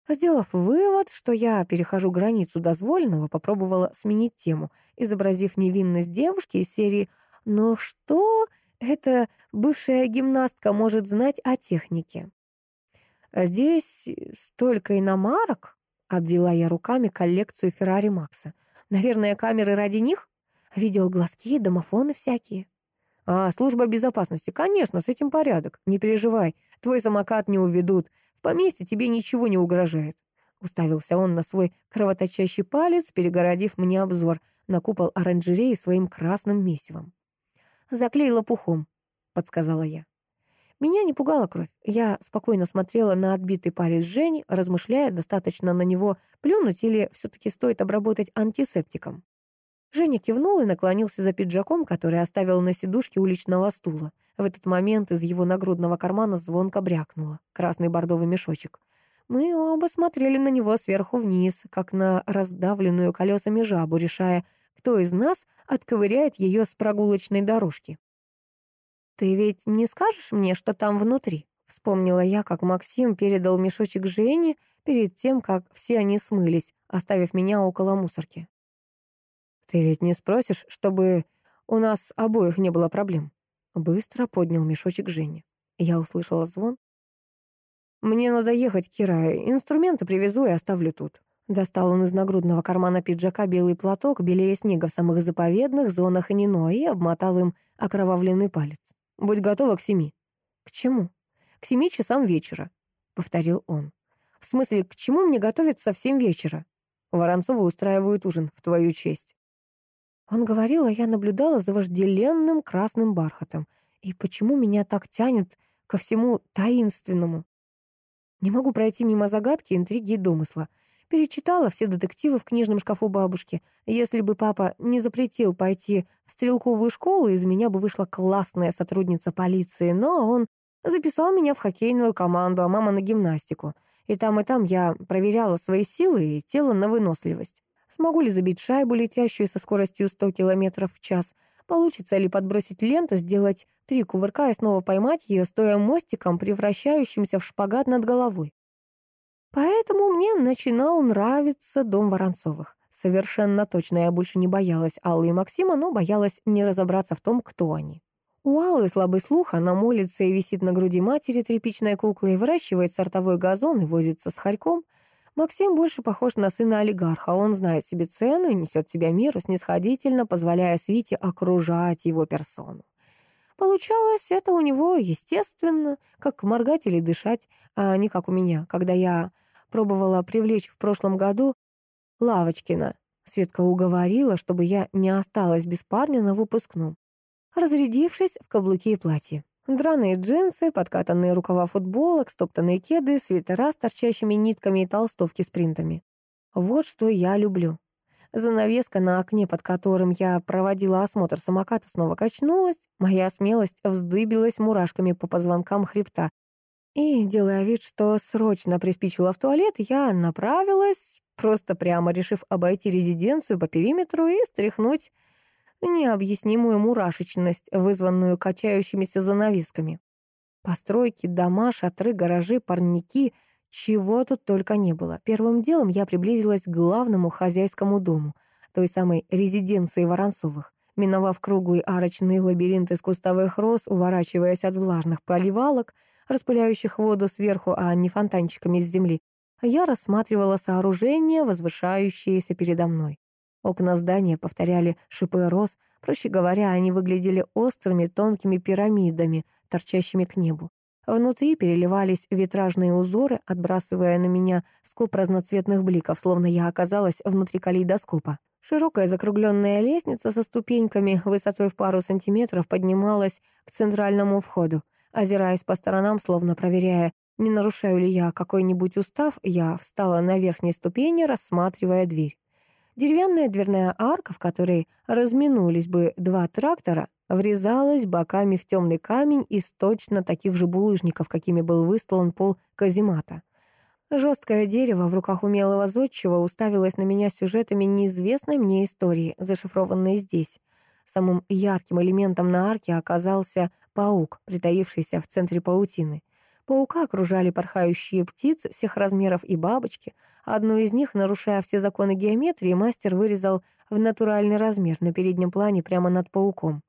Сделав вывод, что я перехожу границу дозволенного, попробовала сменить тему, изобразив невинность девушки из серии «Но что эта бывшая гимнастка может знать о технике?» «Здесь столько иномарок», Обвела я руками коллекцию Феррари Макса. Наверное, камеры ради них? Видел глазки, домофоны всякие. «А, служба безопасности, конечно, с этим порядок. Не переживай, твой самокат не уведут. В поместье тебе ничего не угрожает». Уставился он на свой кровоточащий палец, перегородив мне обзор на купол оранжереи своим красным месивом. «Заклей лопухом», — подсказала я. Меня не пугала кровь. Я спокойно смотрела на отбитый палец Жени, размышляя, достаточно на него плюнуть или все-таки стоит обработать антисептиком. Женя кивнул и наклонился за пиджаком, который оставил на сидушке уличного стула. В этот момент из его нагрудного кармана звонко брякнуло. Красный бордовый мешочек. Мы оба смотрели на него сверху вниз, как на раздавленную колесами жабу, решая, кто из нас отковыряет ее с прогулочной дорожки. «Ты ведь не скажешь мне, что там внутри?» Вспомнила я, как Максим передал мешочек Жене перед тем, как все они смылись, оставив меня около мусорки. «Ты ведь не спросишь, чтобы у нас обоих не было проблем?» Быстро поднял мешочек Женя. Я услышала звон. «Мне надо ехать, Кира. Инструменты привезу и оставлю тут». Достал он из нагрудного кармана пиджака белый платок, белее снега в самых заповедных зонах Нино, и обмотал им окровавленный палец. «Будь готова к семи». «К чему?» «К семи часам вечера», — повторил он. «В смысле, к чему мне готовиться в семь вечера?» Воронцовы устраивают ужин в твою честь. Он говорил, а я наблюдала за вожделенным красным бархатом. И почему меня так тянет ко всему таинственному? Не могу пройти мимо загадки, интриги и домысла. Перечитала все детективы в книжном шкафу бабушки. Если бы папа не запретил пойти в стрелковую школу, из меня бы вышла классная сотрудница полиции, но он записал меня в хоккейную команду, а мама на гимнастику. И там, и там я проверяла свои силы и тело на выносливость. Смогу ли забить шайбу, летящую со скоростью 100 км в час? Получится ли подбросить ленту, сделать три кувырка и снова поймать ее, стоя мостиком, превращающимся в шпагат над головой? Поэтому мне начинал нравиться дом Воронцовых. Совершенно точно я больше не боялась Аллы и Максима, но боялась не разобраться в том, кто они. У Аллы слабый слух, она молится и висит на груди матери тряпичной куклой, выращивает сортовой газон и возится с хорьком — Максим больше похож на сына олигарха. Он знает себе цену и несет себя миру, снисходительно позволяя Свите окружать его персону. Получалось это у него естественно, как моргать или дышать, а не как у меня, когда я пробовала привлечь в прошлом году Лавочкина. Светка уговорила, чтобы я не осталась без парня на выпускном, разрядившись в каблуки и платье. Драные джинсы, подкатанные рукава футболок, стоптанные кеды, свитера с торчащими нитками и толстовки с принтами. Вот что я люблю. Занавеска на окне, под которым я проводила осмотр самоката, снова качнулась. Моя смелость вздыбилась мурашками по позвонкам хребта. И, делая вид, что срочно приспичила в туалет, я направилась, просто прямо решив обойти резиденцию по периметру и стряхнуть необъяснимую мурашечность, вызванную качающимися занавесками. Постройки, дома, шатры, гаражи, парники — чего тут только не было. Первым делом я приблизилась к главному хозяйскому дому, той самой резиденции Воронцовых. Миновав круглый арочный лабиринт из кустовых роз, уворачиваясь от влажных поливалок, распыляющих воду сверху, а не фонтанчиками с земли, я рассматривала сооружения, возвышающиеся передо мной. Окна здания повторяли шипы роз, проще говоря, они выглядели острыми тонкими пирамидами, торчащими к небу. Внутри переливались витражные узоры, отбрасывая на меня скоп разноцветных бликов, словно я оказалась внутри калейдоскопа. Широкая закругленная лестница со ступеньками высотой в пару сантиметров поднималась к центральному входу. Озираясь по сторонам, словно проверяя, не нарушаю ли я какой-нибудь устав, я встала на верхней ступени, рассматривая дверь. Деревянная дверная арка, в которой разминулись бы два трактора, врезалась боками в темный камень из точно таких же булыжников, какими был выстлан пол каземата. Жесткое дерево в руках умелого зодчего уставилось на меня сюжетами неизвестной мне истории, зашифрованной здесь. Самым ярким элементом на арке оказался паук, притаившийся в центре паутины. Паука окружали порхающие птицы всех размеров и бабочки. Одну из них, нарушая все законы геометрии, мастер вырезал в натуральный размер на переднем плане прямо над пауком.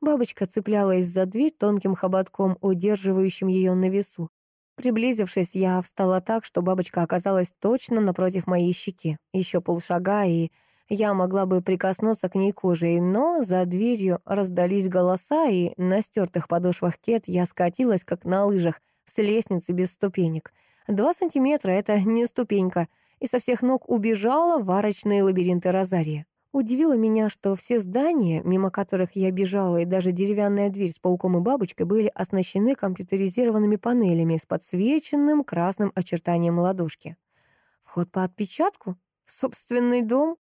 Бабочка цеплялась за дверь тонким хоботком, удерживающим ее на весу. Приблизившись, я встала так, что бабочка оказалась точно напротив моей щеки. Еще полшага, и я могла бы прикоснуться к ней кожей, но за дверью раздались голоса, и на стертых подошвах кет я скатилась, как на лыжах, с лестницы без ступенек. Два сантиметра — это не ступенька, и со всех ног убежала в арочные лабиринты Розария. Удивило меня, что все здания, мимо которых я бежала, и даже деревянная дверь с пауком и бабочкой были оснащены компьютеризированными панелями с подсвеченным красным очертанием ладошки. Вход по отпечатку? В собственный дом?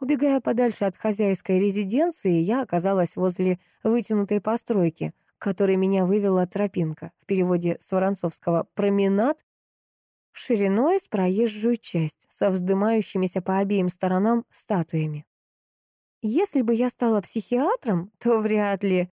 Убегая подальше от хозяйской резиденции, я оказалась возле вытянутой постройки, к которой меня вывела тропинка, в переводе с воронцовского «променад», шириной с проезжую часть, со вздымающимися по обеим сторонам статуями. Если бы я стала психиатром, то вряд ли.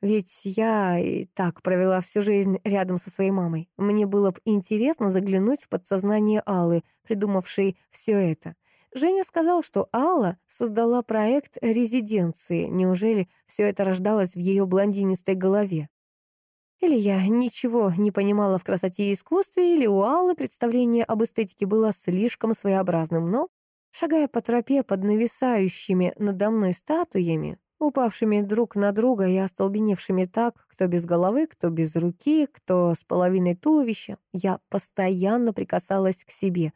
Ведь я и так провела всю жизнь рядом со своей мамой. Мне было бы интересно заглянуть в подсознание Аллы, придумавшей все это. Женя сказал, что Алла создала проект резиденции. Неужели все это рождалось в ее блондинистой голове? Или я ничего не понимала в красоте и искусстве, или у Аллы представление об эстетике было слишком своеобразным, но Шагая по тропе под нависающими надо мной статуями, упавшими друг на друга и остолбеневшими так, кто без головы, кто без руки, кто с половиной туловища, я постоянно прикасалась к себе.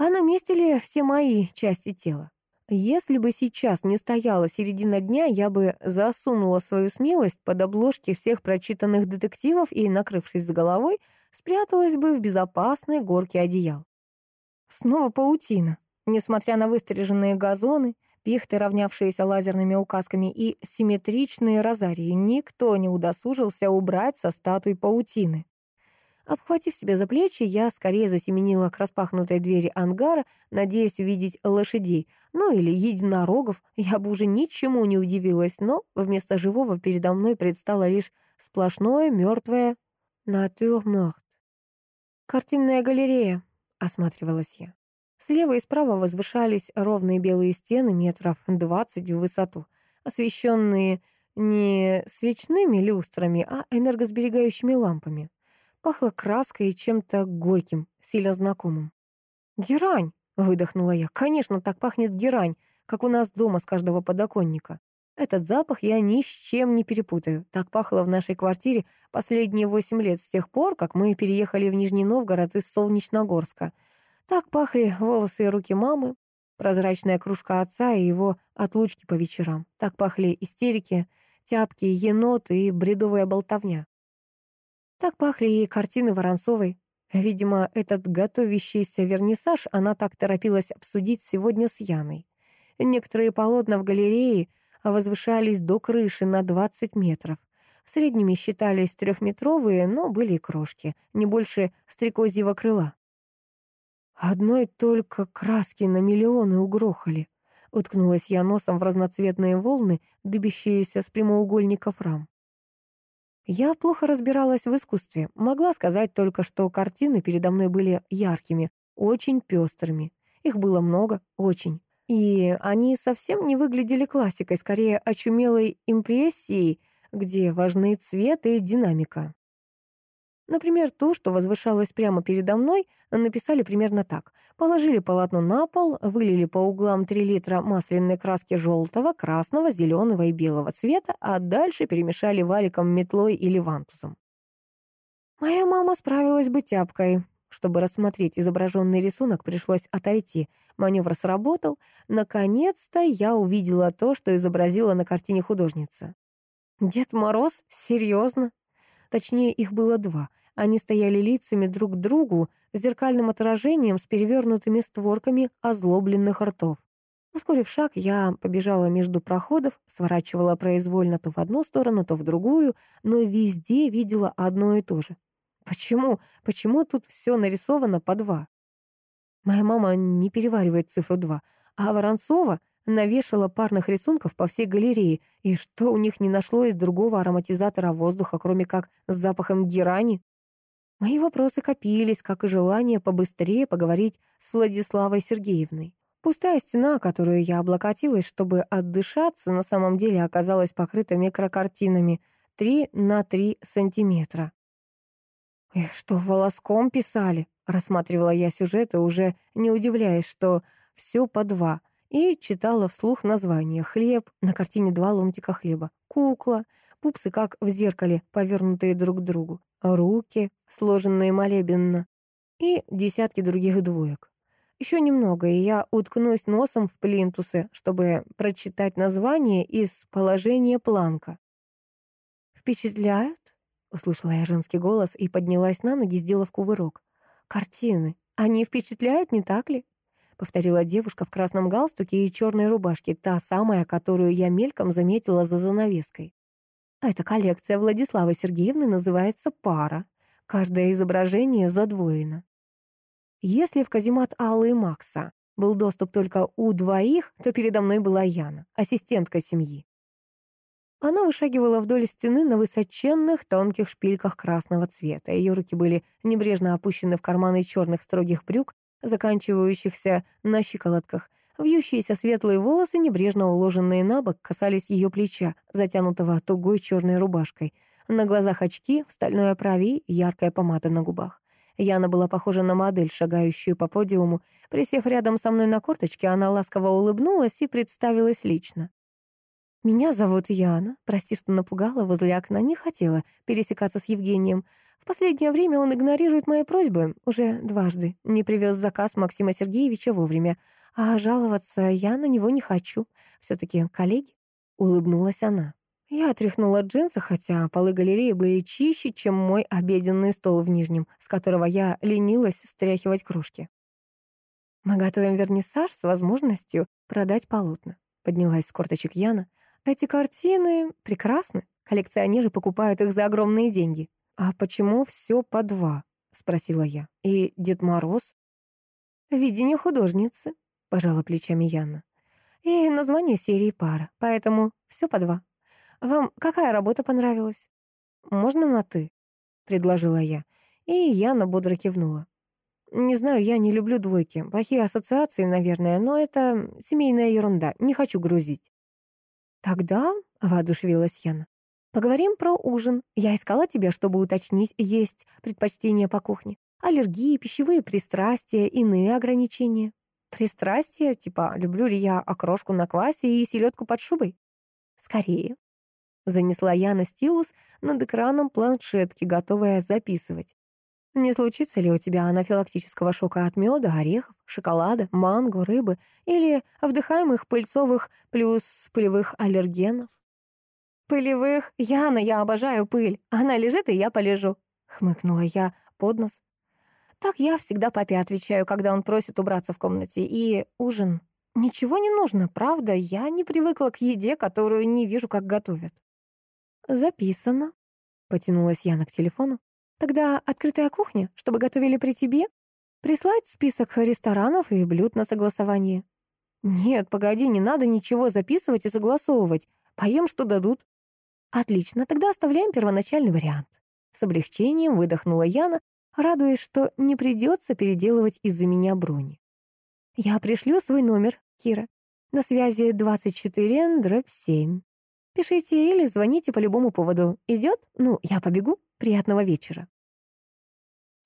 А на месте ли все мои части тела? Если бы сейчас не стояла середина дня, я бы засунула свою смелость под обложки всех прочитанных детективов и, накрывшись с головой, спряталась бы в безопасной горке одеял. Снова паутина. Несмотря на выстриженные газоны, пихты, равнявшиеся лазерными указками, и симметричные розарии, никто не удосужился убрать со статуи паутины. Обхватив себя за плечи, я скорее засеменила к распахнутой двери ангара, надеясь увидеть лошадей, ну или единорогов. Я бы уже ничему не удивилась, но вместо живого передо мной предстало лишь сплошное мертвое натюрморт. «Картинная галерея», — осматривалась я. Слева и справа возвышались ровные белые стены метров двадцать в высоту, освещенные не свечными люстрами, а энергосберегающими лампами. Пахло краской и чем-то горьким, сильно знакомым. «Герань!» — выдохнула я. «Конечно, так пахнет герань, как у нас дома с каждого подоконника. Этот запах я ни с чем не перепутаю. Так пахло в нашей квартире последние восемь лет, с тех пор, как мы переехали в Нижний Новгород из Солнечногорска. Так пахли волосы и руки мамы, прозрачная кружка отца и его отлучки по вечерам. Так пахли истерики, тяпки, еноты и бредовая болтовня. Так пахли и картины Воронцовой. Видимо, этот готовящийся вернисаж она так торопилась обсудить сегодня с Яной. Некоторые полотна в галерее возвышались до крыши на 20 метров. Средними считались трехметровые, но были и крошки, не больше стрекозьего крыла. Одной только краски на миллионы угрохали. Уткнулась я носом в разноцветные волны, дыбящиеся с прямоугольников рам. Я плохо разбиралась в искусстве. Могла сказать только, что картины передо мной были яркими, очень пестрыми. Их было много, очень. И они совсем не выглядели классикой, скорее очумелой импрессией, где важны цвет и динамика. Например, то, что возвышалось прямо передо мной, написали примерно так. Положили полотно на пол, вылили по углам 3 литра масляной краски желтого, красного, зеленого и белого цвета, а дальше перемешали валиком, метлой или вантузом. Моя мама справилась бы тяпкой. Чтобы рассмотреть изображенный рисунок, пришлось отойти. Маневр сработал. Наконец-то я увидела то, что изобразила на картине художница. Дед Мороз? Серьезно? Точнее, их было два — они стояли лицами друг к другу, зеркальным отражением с перевернутыми створками озлобленных ртов. Ускорив шаг, я побежала между проходов, сворачивала произвольно то в одну сторону, то в другую, но везде видела одно и то же. Почему? Почему тут все нарисовано по два? Моя мама не переваривает цифру два, а Воронцова навешала парных рисунков по всей галерее, и что у них не нашлось другого ароматизатора воздуха, кроме как с запахом герани? Мои вопросы копились, как и желание побыстрее поговорить с Владиславой Сергеевной. Пустая стена, которую я облокотилась, чтобы отдышаться, на самом деле оказалась покрыта микрокартинами 3 на 3 сантиметра. «Их что, волоском писали?» Рассматривала я сюжеты, уже не удивляясь, что все по два. и читала вслух названия. Хлеб, на картине два ломтика хлеба. Кукла, пупсы, как в зеркале, повернутые друг к другу. Руки, сложенные молебенно. И десятки других двоек. Еще немного, и я уткнусь носом в плинтусы, чтобы прочитать название из положения планка. «Впечатляют?» — услышала я женский голос и поднялась на ноги, сделав кувырок. «Картины. Они впечатляют, не так ли?» — повторила девушка в красном галстуке и черной рубашке, та самая, которую я мельком заметила за занавеской. Эта коллекция Владиславы Сергеевны называется «Пара». Каждое изображение задвоено. Если в каземат Аллы и Макса был доступ только у двоих, то передо мной была Яна, ассистентка семьи. Она вышагивала вдоль стены на высоченных тонких шпильках красного цвета. Ее руки были небрежно опущены в карманы черных строгих брюк, заканчивающихся на щиколотках. Вьющиеся светлые волосы, небрежно уложенные на бок, касались ее плеча, затянутого тугой черной рубашкой. На глазах очки, в стальной оправе яркая помада на губах. Яна была похожа на модель, шагающую по подиуму. Присев рядом со мной на корточке, она ласково улыбнулась и представилась лично. «Меня зовут Яна. Прости, что напугала возле окна. Не хотела пересекаться с Евгением. В последнее время он игнорирует мои просьбы. Уже дважды. Не привез заказ Максима Сергеевича вовремя. А жаловаться я на него не хочу. все таки коллеги?» Улыбнулась она. Я отряхнула джинсы, хотя полы галереи были чище, чем мой обеденный стол в Нижнем, с которого я ленилась стряхивать кружки. «Мы готовим вернисаж с возможностью продать полотна», — поднялась с корточек Яна. Эти картины прекрасны. Коллекционеры покупают их за огромные деньги. А почему все по два? Спросила я. И Дед Мороз? Видение художницы, пожала плечами Яна. И название серии пара, поэтому все по два. Вам какая работа понравилась? Можно на «ты», — предложила я. И Яна бодро кивнула. Не знаю, я не люблю двойки. Плохие ассоциации, наверное, но это семейная ерунда. Не хочу грузить. «Тогда», — воодушевилась Яна, — «поговорим про ужин. Я искала тебя, чтобы уточнить, есть предпочтения по кухне. Аллергии, пищевые пристрастия, иные ограничения. Пристрастия, типа, люблю ли я окрошку на квасе и селедку под шубой? Скорее. Занесла Яна стилус над экраном планшетки, готовая записывать. Не случится ли у тебя анафилактического шока от меда, орехов, шоколада, манго, рыбы или вдыхаемых пыльцовых плюс пылевых аллергенов? «Пылевых? Яна, я обожаю пыль. Она лежит, и я полежу», — хмыкнула я под нос. Так я всегда папе отвечаю, когда он просит убраться в комнате. И ужин. Ничего не нужно, правда? Я не привыкла к еде, которую не вижу, как готовят. «Записано», — потянулась Яна к телефону. Тогда открытая кухня, чтобы готовили при тебе? Прислать список ресторанов и блюд на согласование? Нет, погоди, не надо ничего записывать и согласовывать. Поем, что дадут. Отлично, тогда оставляем первоначальный вариант. С облегчением выдохнула Яна, радуясь, что не придется переделывать из-за меня брони. Я пришлю свой номер, Кира. На связи 24 дробь 7. Пишите или звоните по любому поводу. Идет? Ну, я побегу. Приятного вечера.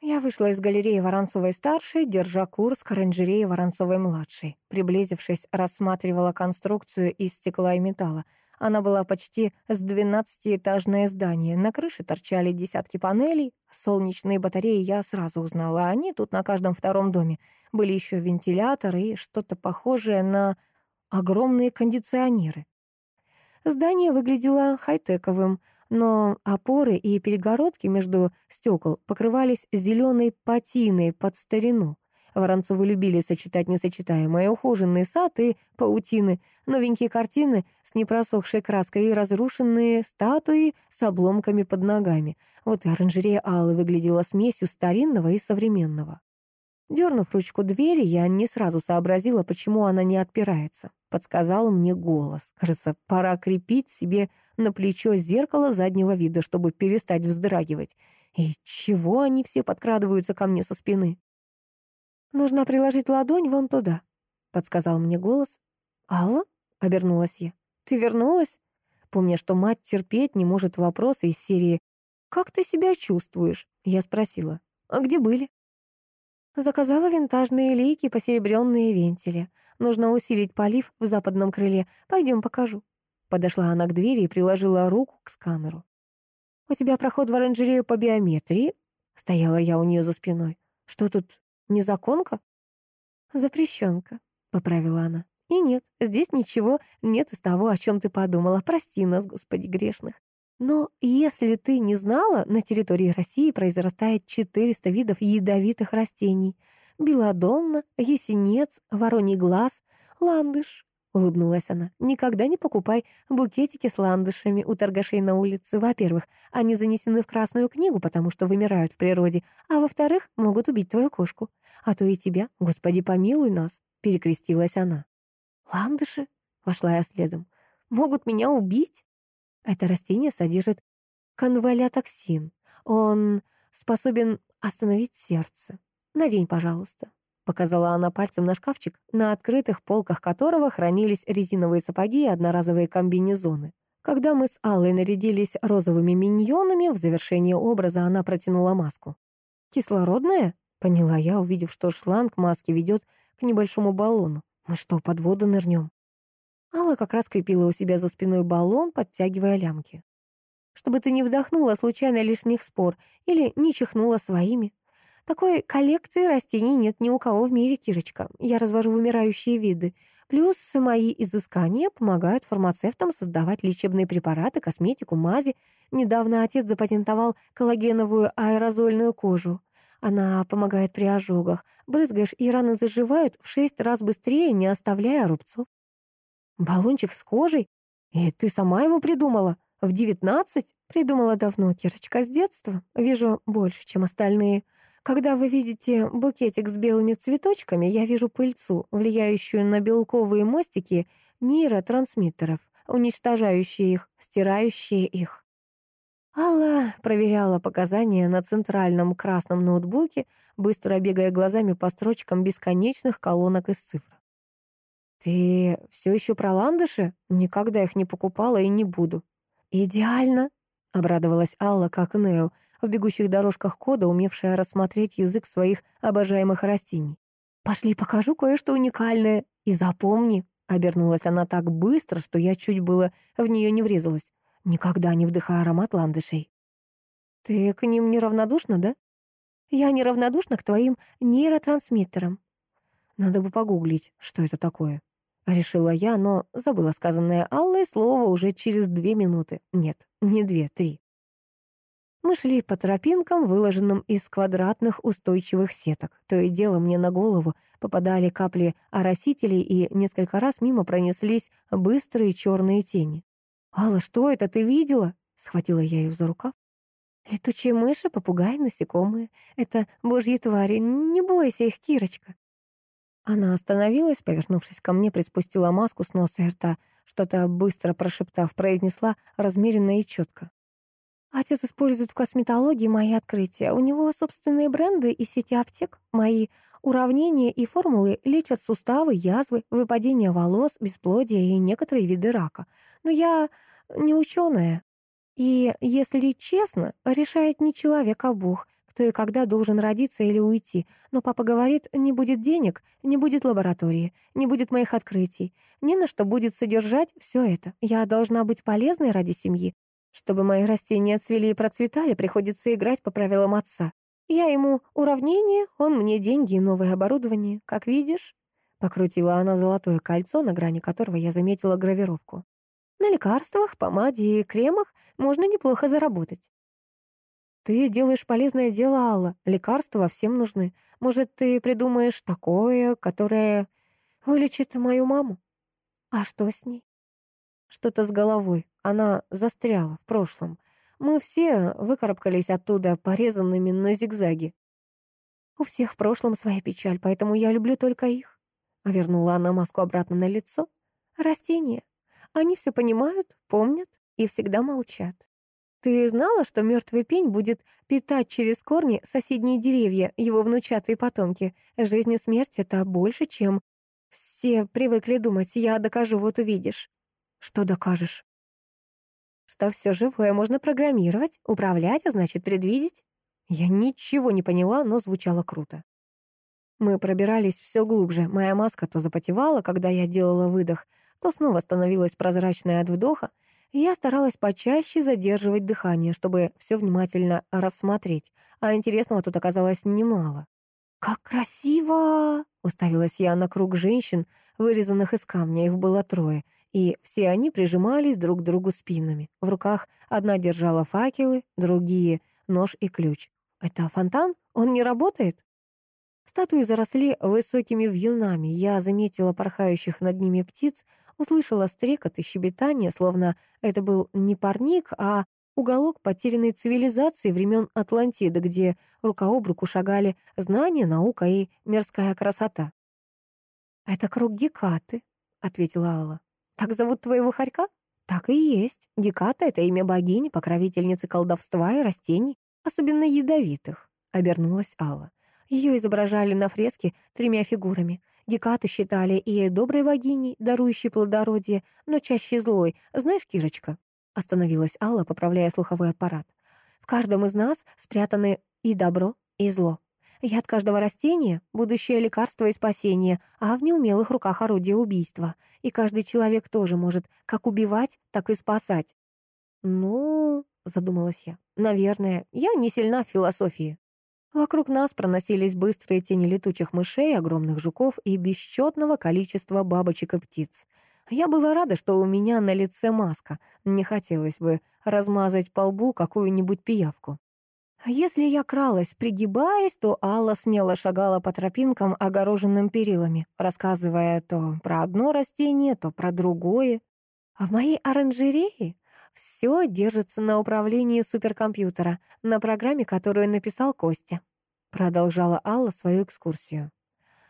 Я вышла из галереи Воронцовой-старшей, держа курс к оранжерее Воронцовой-младшей. Приблизившись, рассматривала конструкцию из стекла и металла. Она была почти с двенадцатиэтажное здание. На крыше торчали десятки панелей. Солнечные батареи я сразу узнала. Они тут на каждом втором доме. Были еще вентиляторы и что-то похожее на огромные кондиционеры. Здание выглядело хай-тековым — но опоры и перегородки между стекол покрывались зеленой патиной под старину. Воронцовы любили сочетать несочетаемое ухоженный сад и паутины, новенькие картины с непросохшей краской и разрушенные статуи с обломками под ногами. Вот и оранжерея Аллы выглядела смесью старинного и современного. Дернув ручку двери, я не сразу сообразила, почему она не отпирается. Подсказал мне голос. Кажется, пора крепить себе на плечо зеркало заднего вида, чтобы перестать вздрагивать. И чего они все подкрадываются ко мне со спины? «Нужно приложить ладонь вон туда», — подсказал мне голос. «Алла?» — обернулась я. «Ты вернулась?» Помня, что мать терпеть не может вопросы из серии «Как ты себя чувствуешь?» Я спросила. «А где были?» Заказала винтажные лейки, посеребренные вентили. Нужно усилить полив в западном крыле. Пойдем, покажу». Подошла она к двери и приложила руку к сканеру. «У тебя проход в оранжерею по биометрии?» Стояла я у нее за спиной. «Что тут, незаконка?» «Запрещенка», — поправила она. «И нет, здесь ничего нет из того, о чем ты подумала. Прости нас, Господи, грешных. Но если ты не знала, на территории России произрастает 400 видов ядовитых растений. Белодонна, ясенец, вороний глаз, ландыш. Улыбнулась она. «Никогда не покупай букетики с ландышами у торгашей на улице. Во-первых, они занесены в Красную книгу, потому что вымирают в природе, а во-вторых, могут убить твою кошку. А то и тебя, Господи, помилуй нас», — перекрестилась она. «Ландыши?» — вошла я следом. «Могут меня убить?» Это растение содержит конвалятоксин. Он способен остановить сердце. Надень, пожалуйста. Показала она пальцем на шкафчик, на открытых полках которого хранились резиновые сапоги и одноразовые комбинезоны. Когда мы с Аллой нарядились розовыми миньонами, в завершение образа она протянула маску. «Кислородная?» — поняла я, увидев, что шланг маски ведет к небольшому баллону. «Мы что, под воду нырнем?» Алла как раз крепила у себя за спиной баллон, подтягивая лямки. «Чтобы ты не вдохнула случайно лишних спор или не чихнула своими. Такой коллекции растений нет ни у кого в мире, Кирочка. Я развожу вымирающие виды. Плюс мои изыскания помогают фармацевтам создавать лечебные препараты, косметику, мази. Недавно отец запатентовал коллагеновую аэрозольную кожу. Она помогает при ожогах. Брызгаешь, и раны заживают в шесть раз быстрее, не оставляя рубцов. Баллончик с кожей? И ты сама его придумала? В девятнадцать? Придумала давно, Кирочка, с детства. Вижу больше, чем остальные. Когда вы видите букетик с белыми цветочками, я вижу пыльцу, влияющую на белковые мостики нейротрансмиттеров, уничтожающие их, стирающие их. Алла проверяла показания на центральном красном ноутбуке, быстро бегая глазами по строчкам бесконечных колонок из цифр. «Ты все еще про ландыши? Никогда их не покупала и не буду». «Идеально!» — обрадовалась Алла, как Нео, в бегущих дорожках кода, умевшая рассмотреть язык своих обожаемых растений. «Пошли, покажу кое-что уникальное. И запомни», — обернулась она так быстро, что я чуть было в нее не врезалась. «Никогда не вдыхай аромат ландышей». «Ты к ним неравнодушна, да?» «Я неравнодушна к твоим нейротрансмиттерам». «Надо бы погуглить, что это такое». Решила я, но забыла сказанное Аллой слово уже через две минуты. Нет, не две, три. Мы шли по тропинкам, выложенным из квадратных устойчивых сеток. То и дело мне на голову попадали капли оросителей, и несколько раз мимо пронеслись быстрые черные тени. «Алла, что это, ты видела?» — схватила я ее за рукав. «Летучие мыши, попугаи, насекомые. Это божьи твари. Не бойся их, Кирочка». Она остановилась, повернувшись ко мне, приспустила маску с носа и рта, что-то быстро прошептав, произнесла размеренно и четко. Отец использует в косметологии мои открытия. У него собственные бренды и сети аптек. Мои уравнения и формулы лечат суставы, язвы, выпадение волос, бесплодие и некоторые виды рака. Но я не ученая. И, если честно, решает не человек, а Бог, кто и когда должен родиться или уйти. Но папа говорит, не будет денег, не будет лаборатории, не будет моих открытий. Ни на что будет содержать все это. Я должна быть полезной ради семьи, чтобы мои растения цвели и процветали, приходится играть по правилам отца. Я ему уравнение, он мне деньги и новое оборудование. Как видишь?» Покрутила она золотое кольцо, на грани которого я заметила гравировку. «На лекарствах, помаде и кремах можно неплохо заработать». «Ты делаешь полезное дело, Алла. Лекарства всем нужны. Может, ты придумаешь такое, которое вылечит мою маму?» «А что с ней?» «Что-то с головой. Она застряла в прошлом. Мы все выкарабкались оттуда порезанными на зигзаге. У всех в прошлом своя печаль, поэтому я люблю только их. Вернула она маску обратно на лицо. Растения. Они все понимают, помнят и всегда молчат. Ты знала, что мертвый пень будет питать через корни соседние деревья, его внучатые потомки? Жизнь и смерть — это больше, чем все привыкли думать. Я докажу, вот увидишь. Что докажешь? Что все живое можно программировать, управлять, а значит предвидеть. Я ничего не поняла, но звучало круто. Мы пробирались все глубже. Моя маска то запотевала, когда я делала выдох, то снова становилась прозрачной от вдоха. Я старалась почаще задерживать дыхание, чтобы все внимательно рассмотреть. А интересного тут оказалось немало. «Как красиво!» — уставилась я на круг женщин, вырезанных из камня. Их было трое, и все они прижимались друг к другу спинами. В руках одна держала факелы, другие — нож и ключ. «Это фонтан? Он не работает?» Статуи заросли высокими вьюнами. Я заметила порхающих над ними птиц, услышала стрекот и щебетание, словно это был не парник, а уголок потерянной цивилизации времен Атлантиды, где рука об руку шагали знания, наука и мирская красота. «Это круг Гекаты», — ответила Алла. «Так зовут твоего хорька?» «Так и есть. Геката — это имя богини, покровительницы колдовства и растений, особенно ядовитых», — обернулась Алла. Ее изображали на фреске тремя фигурами. Гекату считали и доброй богиней, дарующей плодородие, но чаще злой. Знаешь, Кирочка?» Остановилась Алла, поправляя слуховой аппарат. «В каждом из нас спрятаны и добро, и зло. Яд каждого растения — будущее лекарство и спасение, а в неумелых руках орудие убийства. И каждый человек тоже может как убивать, так и спасать». «Ну...» — задумалась я. «Наверное, я не сильна в философии». Вокруг нас проносились быстрые тени летучих мышей, огромных жуков и бесчетного количества бабочек и птиц. Я была рада, что у меня на лице маска. Не хотелось бы размазать по лбу какую-нибудь пиявку. А если я кралась, пригибаясь, то Алла смело шагала по тропинкам, огороженным перилами, рассказывая то про одно растение, то про другое. А в моей оранжерее все держится на управлении суперкомпьютера, на программе, которую написал Костя. Продолжала Алла свою экскурсию.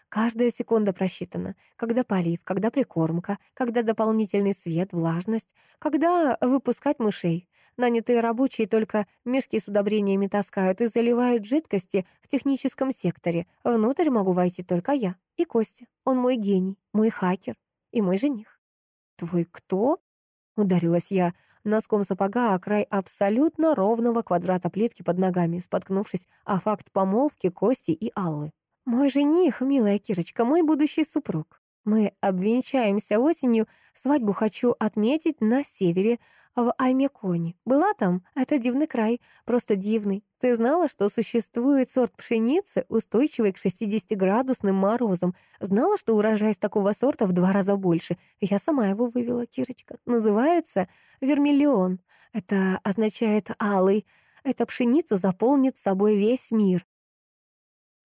Каждая секунда просчитана. Когда полив, когда прикормка, когда дополнительный свет, влажность, когда выпускать мышей. Нанятые рабочие только мешки с удобрениями таскают и заливают жидкости в техническом секторе. Внутрь могу войти только я и Костя. Он мой гений, мой хакер и мой жених. «Твой кто?» — ударилась я носком сапога о край абсолютно ровного квадрата плитки под ногами, споткнувшись о факт помолвки Кости и Аллы. «Мой жених, милая Кирочка, мой будущий супруг. Мы обвенчаемся осенью, свадьбу хочу отметить на севере, в Аймеконе. Была там? Это дивный край, просто дивный. Ты знала, что существует сорт пшеницы, устойчивый к 60-градусным морозам? Знала, что урожай из такого сорта в два раза больше? Я сама его вывела, Кирочка. Называется вермиллион. Это означает алый. Эта пшеница заполнит собой весь мир.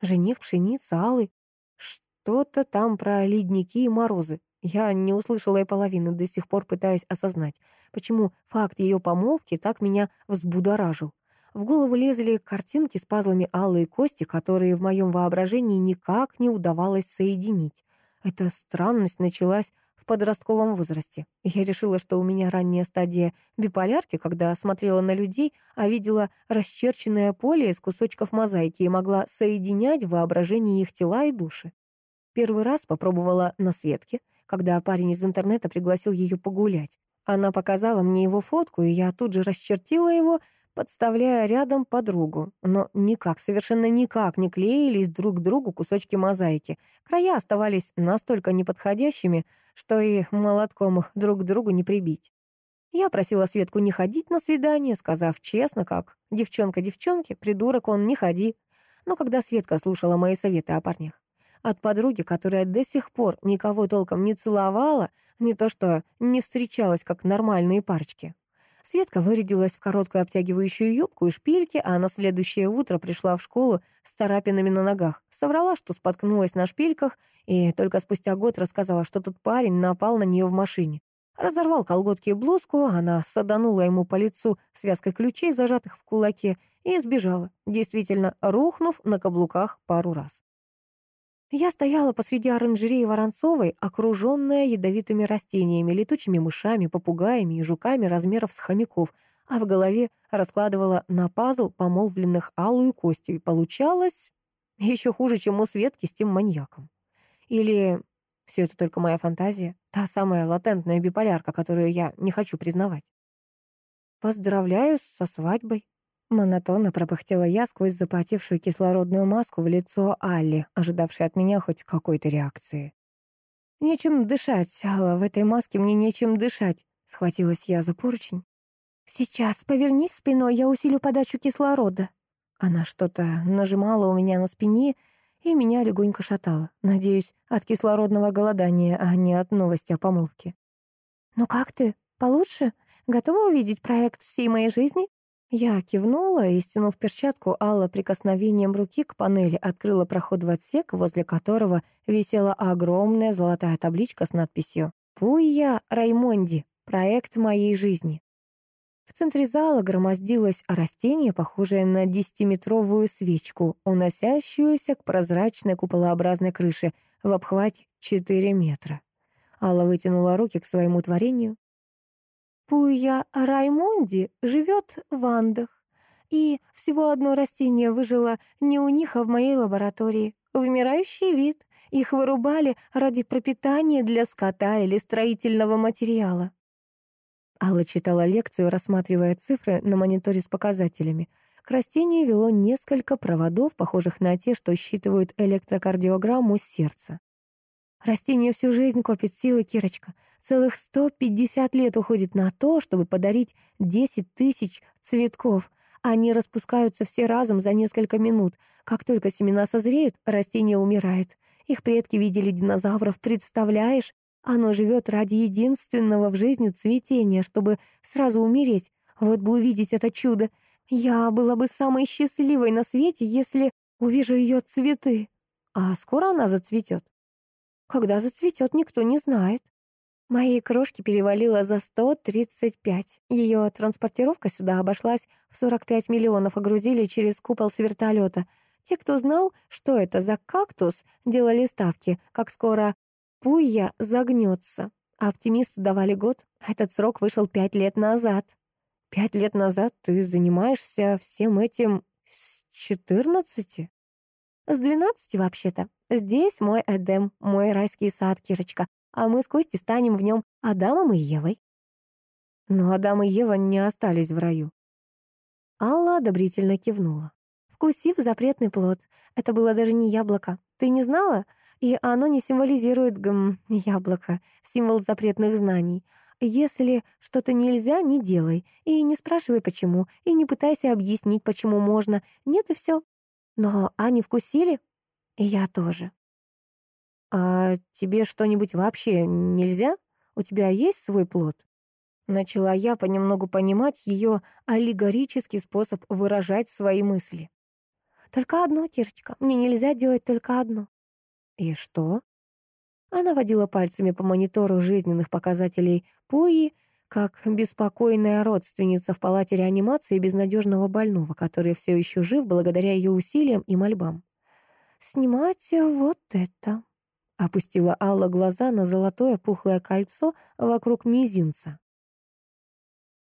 Жених, пшеница, алый. Что-то там про ледники и морозы. Я не услышала и половины, до сих пор пытаясь осознать, почему факт ее помолвки так меня взбудоражил. В голову лезли картинки с пазлами Аллы и Кости, которые в моем воображении никак не удавалось соединить. Эта странность началась в подростковом возрасте. Я решила, что у меня ранняя стадия биполярки, когда смотрела на людей, а видела расчерченное поле из кусочков мозаики и могла соединять в воображении их тела и души. Первый раз попробовала на Светке, когда парень из интернета пригласил ее погулять. Она показала мне его фотку, и я тут же расчертила его, подставляя рядом подругу. Но никак, совершенно никак не клеились друг к другу кусочки мозаики. Края оставались настолько неподходящими, что и молотком их друг к другу не прибить. Я просила Светку не ходить на свидание, сказав честно, как «девчонка девчонке, придурок он, не ходи». Но когда Светка слушала мои советы о парнях, от подруги, которая до сих пор никого толком не целовала, не то что не встречалась как нормальные парочки. Светка вырядилась в короткую обтягивающую юбку и шпильки, а на следующее утро пришла в школу с царапинами на ногах. Соврала, что споткнулась на шпильках, и только спустя год рассказала, что тот парень напал на нее в машине. Разорвал колготки и блузку, она саданула ему по лицу связкой ключей, зажатых в кулаке, и сбежала, действительно рухнув на каблуках пару раз. Я стояла посреди оранжереи Воронцовой, окруженная ядовитыми растениями, летучими мышами, попугаями и жуками размеров с хомяков, а в голове раскладывала на пазл помолвленных Аллу и Костю, и получалось еще хуже, чем у Светки с тем маньяком. Или все это только моя фантазия, та самая латентная биполярка, которую я не хочу признавать. «Поздравляю со свадьбой», Монотонно пропыхтела я сквозь запотевшую кислородную маску в лицо Алли, ожидавшей от меня хоть какой-то реакции. «Нечем дышать, Алла, в этой маске мне нечем дышать», — схватилась я за поручень. «Сейчас повернись спиной, я усилю подачу кислорода». Она что-то нажимала у меня на спине, и меня легонько шатало. Надеюсь, от кислородного голодания, а не от новости о помолвке. «Ну как ты? Получше? Готова увидеть проект всей моей жизни?» Я кивнула и, стянув перчатку, Алла прикосновением руки к панели открыла проход в отсек, возле которого висела огромная золотая табличка с надписью «Пуя Раймонди. Проект моей жизни». В центре зала громоздилось растение, похожее на десятиметровую свечку, уносящуюся к прозрачной куполообразной крыше в обхвате 4 метра. Алла вытянула руки к своему творению. Пуя Раймонди живет в Андах. И всего одно растение выжило не у них, а в моей лаборатории. Вымирающий вид. Их вырубали ради пропитания для скота или строительного материала. Алла читала лекцию, рассматривая цифры на мониторе с показателями. К растению вело несколько проводов, похожих на те, что считывают электрокардиограмму сердца. Растение всю жизнь копит силы, Кирочка. Целых 150 лет уходит на то, чтобы подарить 10 тысяч цветков. Они распускаются все разом за несколько минут. Как только семена созреют, растение умирает. Их предки видели динозавров, представляешь? Оно живет ради единственного в жизни цветения, чтобы сразу умереть. Вот бы увидеть это чудо. Я была бы самой счастливой на свете, если увижу ее цветы. А скоро она зацветет. Когда зацветет, никто не знает. Моей крошке перевалило за 135. Ее транспортировка сюда обошлась в 45 миллионов, огрузили через купол с вертолета. Те, кто знал, что это за кактус, делали ставки, как скоро Пуя загнется. Оптимисты давали год. Этот срок вышел пять лет назад. Пять лет назад ты занимаешься всем этим с четырнадцати? С двенадцати, вообще-то. Здесь мой Эдем, мой райский сад, Кирочка, а мы с Костей станем в нем Адамом и Евой. Но Адам и Ева не остались в раю. Алла одобрительно кивнула. Вкусив запретный плод, это было даже не яблоко. Ты не знала? И оно не символизирует гм, яблоко, символ запретных знаний. Если что-то нельзя, не делай. И не спрашивай, почему. И не пытайся объяснить, почему можно. Нет, и все. Но они вкусили, я тоже. «А тебе что-нибудь вообще нельзя? У тебя есть свой плод?» Начала я понемногу понимать ее аллегорический способ выражать свои мысли. «Только одно, Кирочка, мне нельзя делать только одно». «И что?» Она водила пальцами по монитору жизненных показателей Пуи, как беспокойная родственница в палате реанимации безнадежного больного, который все еще жив благодаря ее усилиям и мольбам. «Снимать вот это», — опустила Алла глаза на золотое пухлое кольцо вокруг мизинца.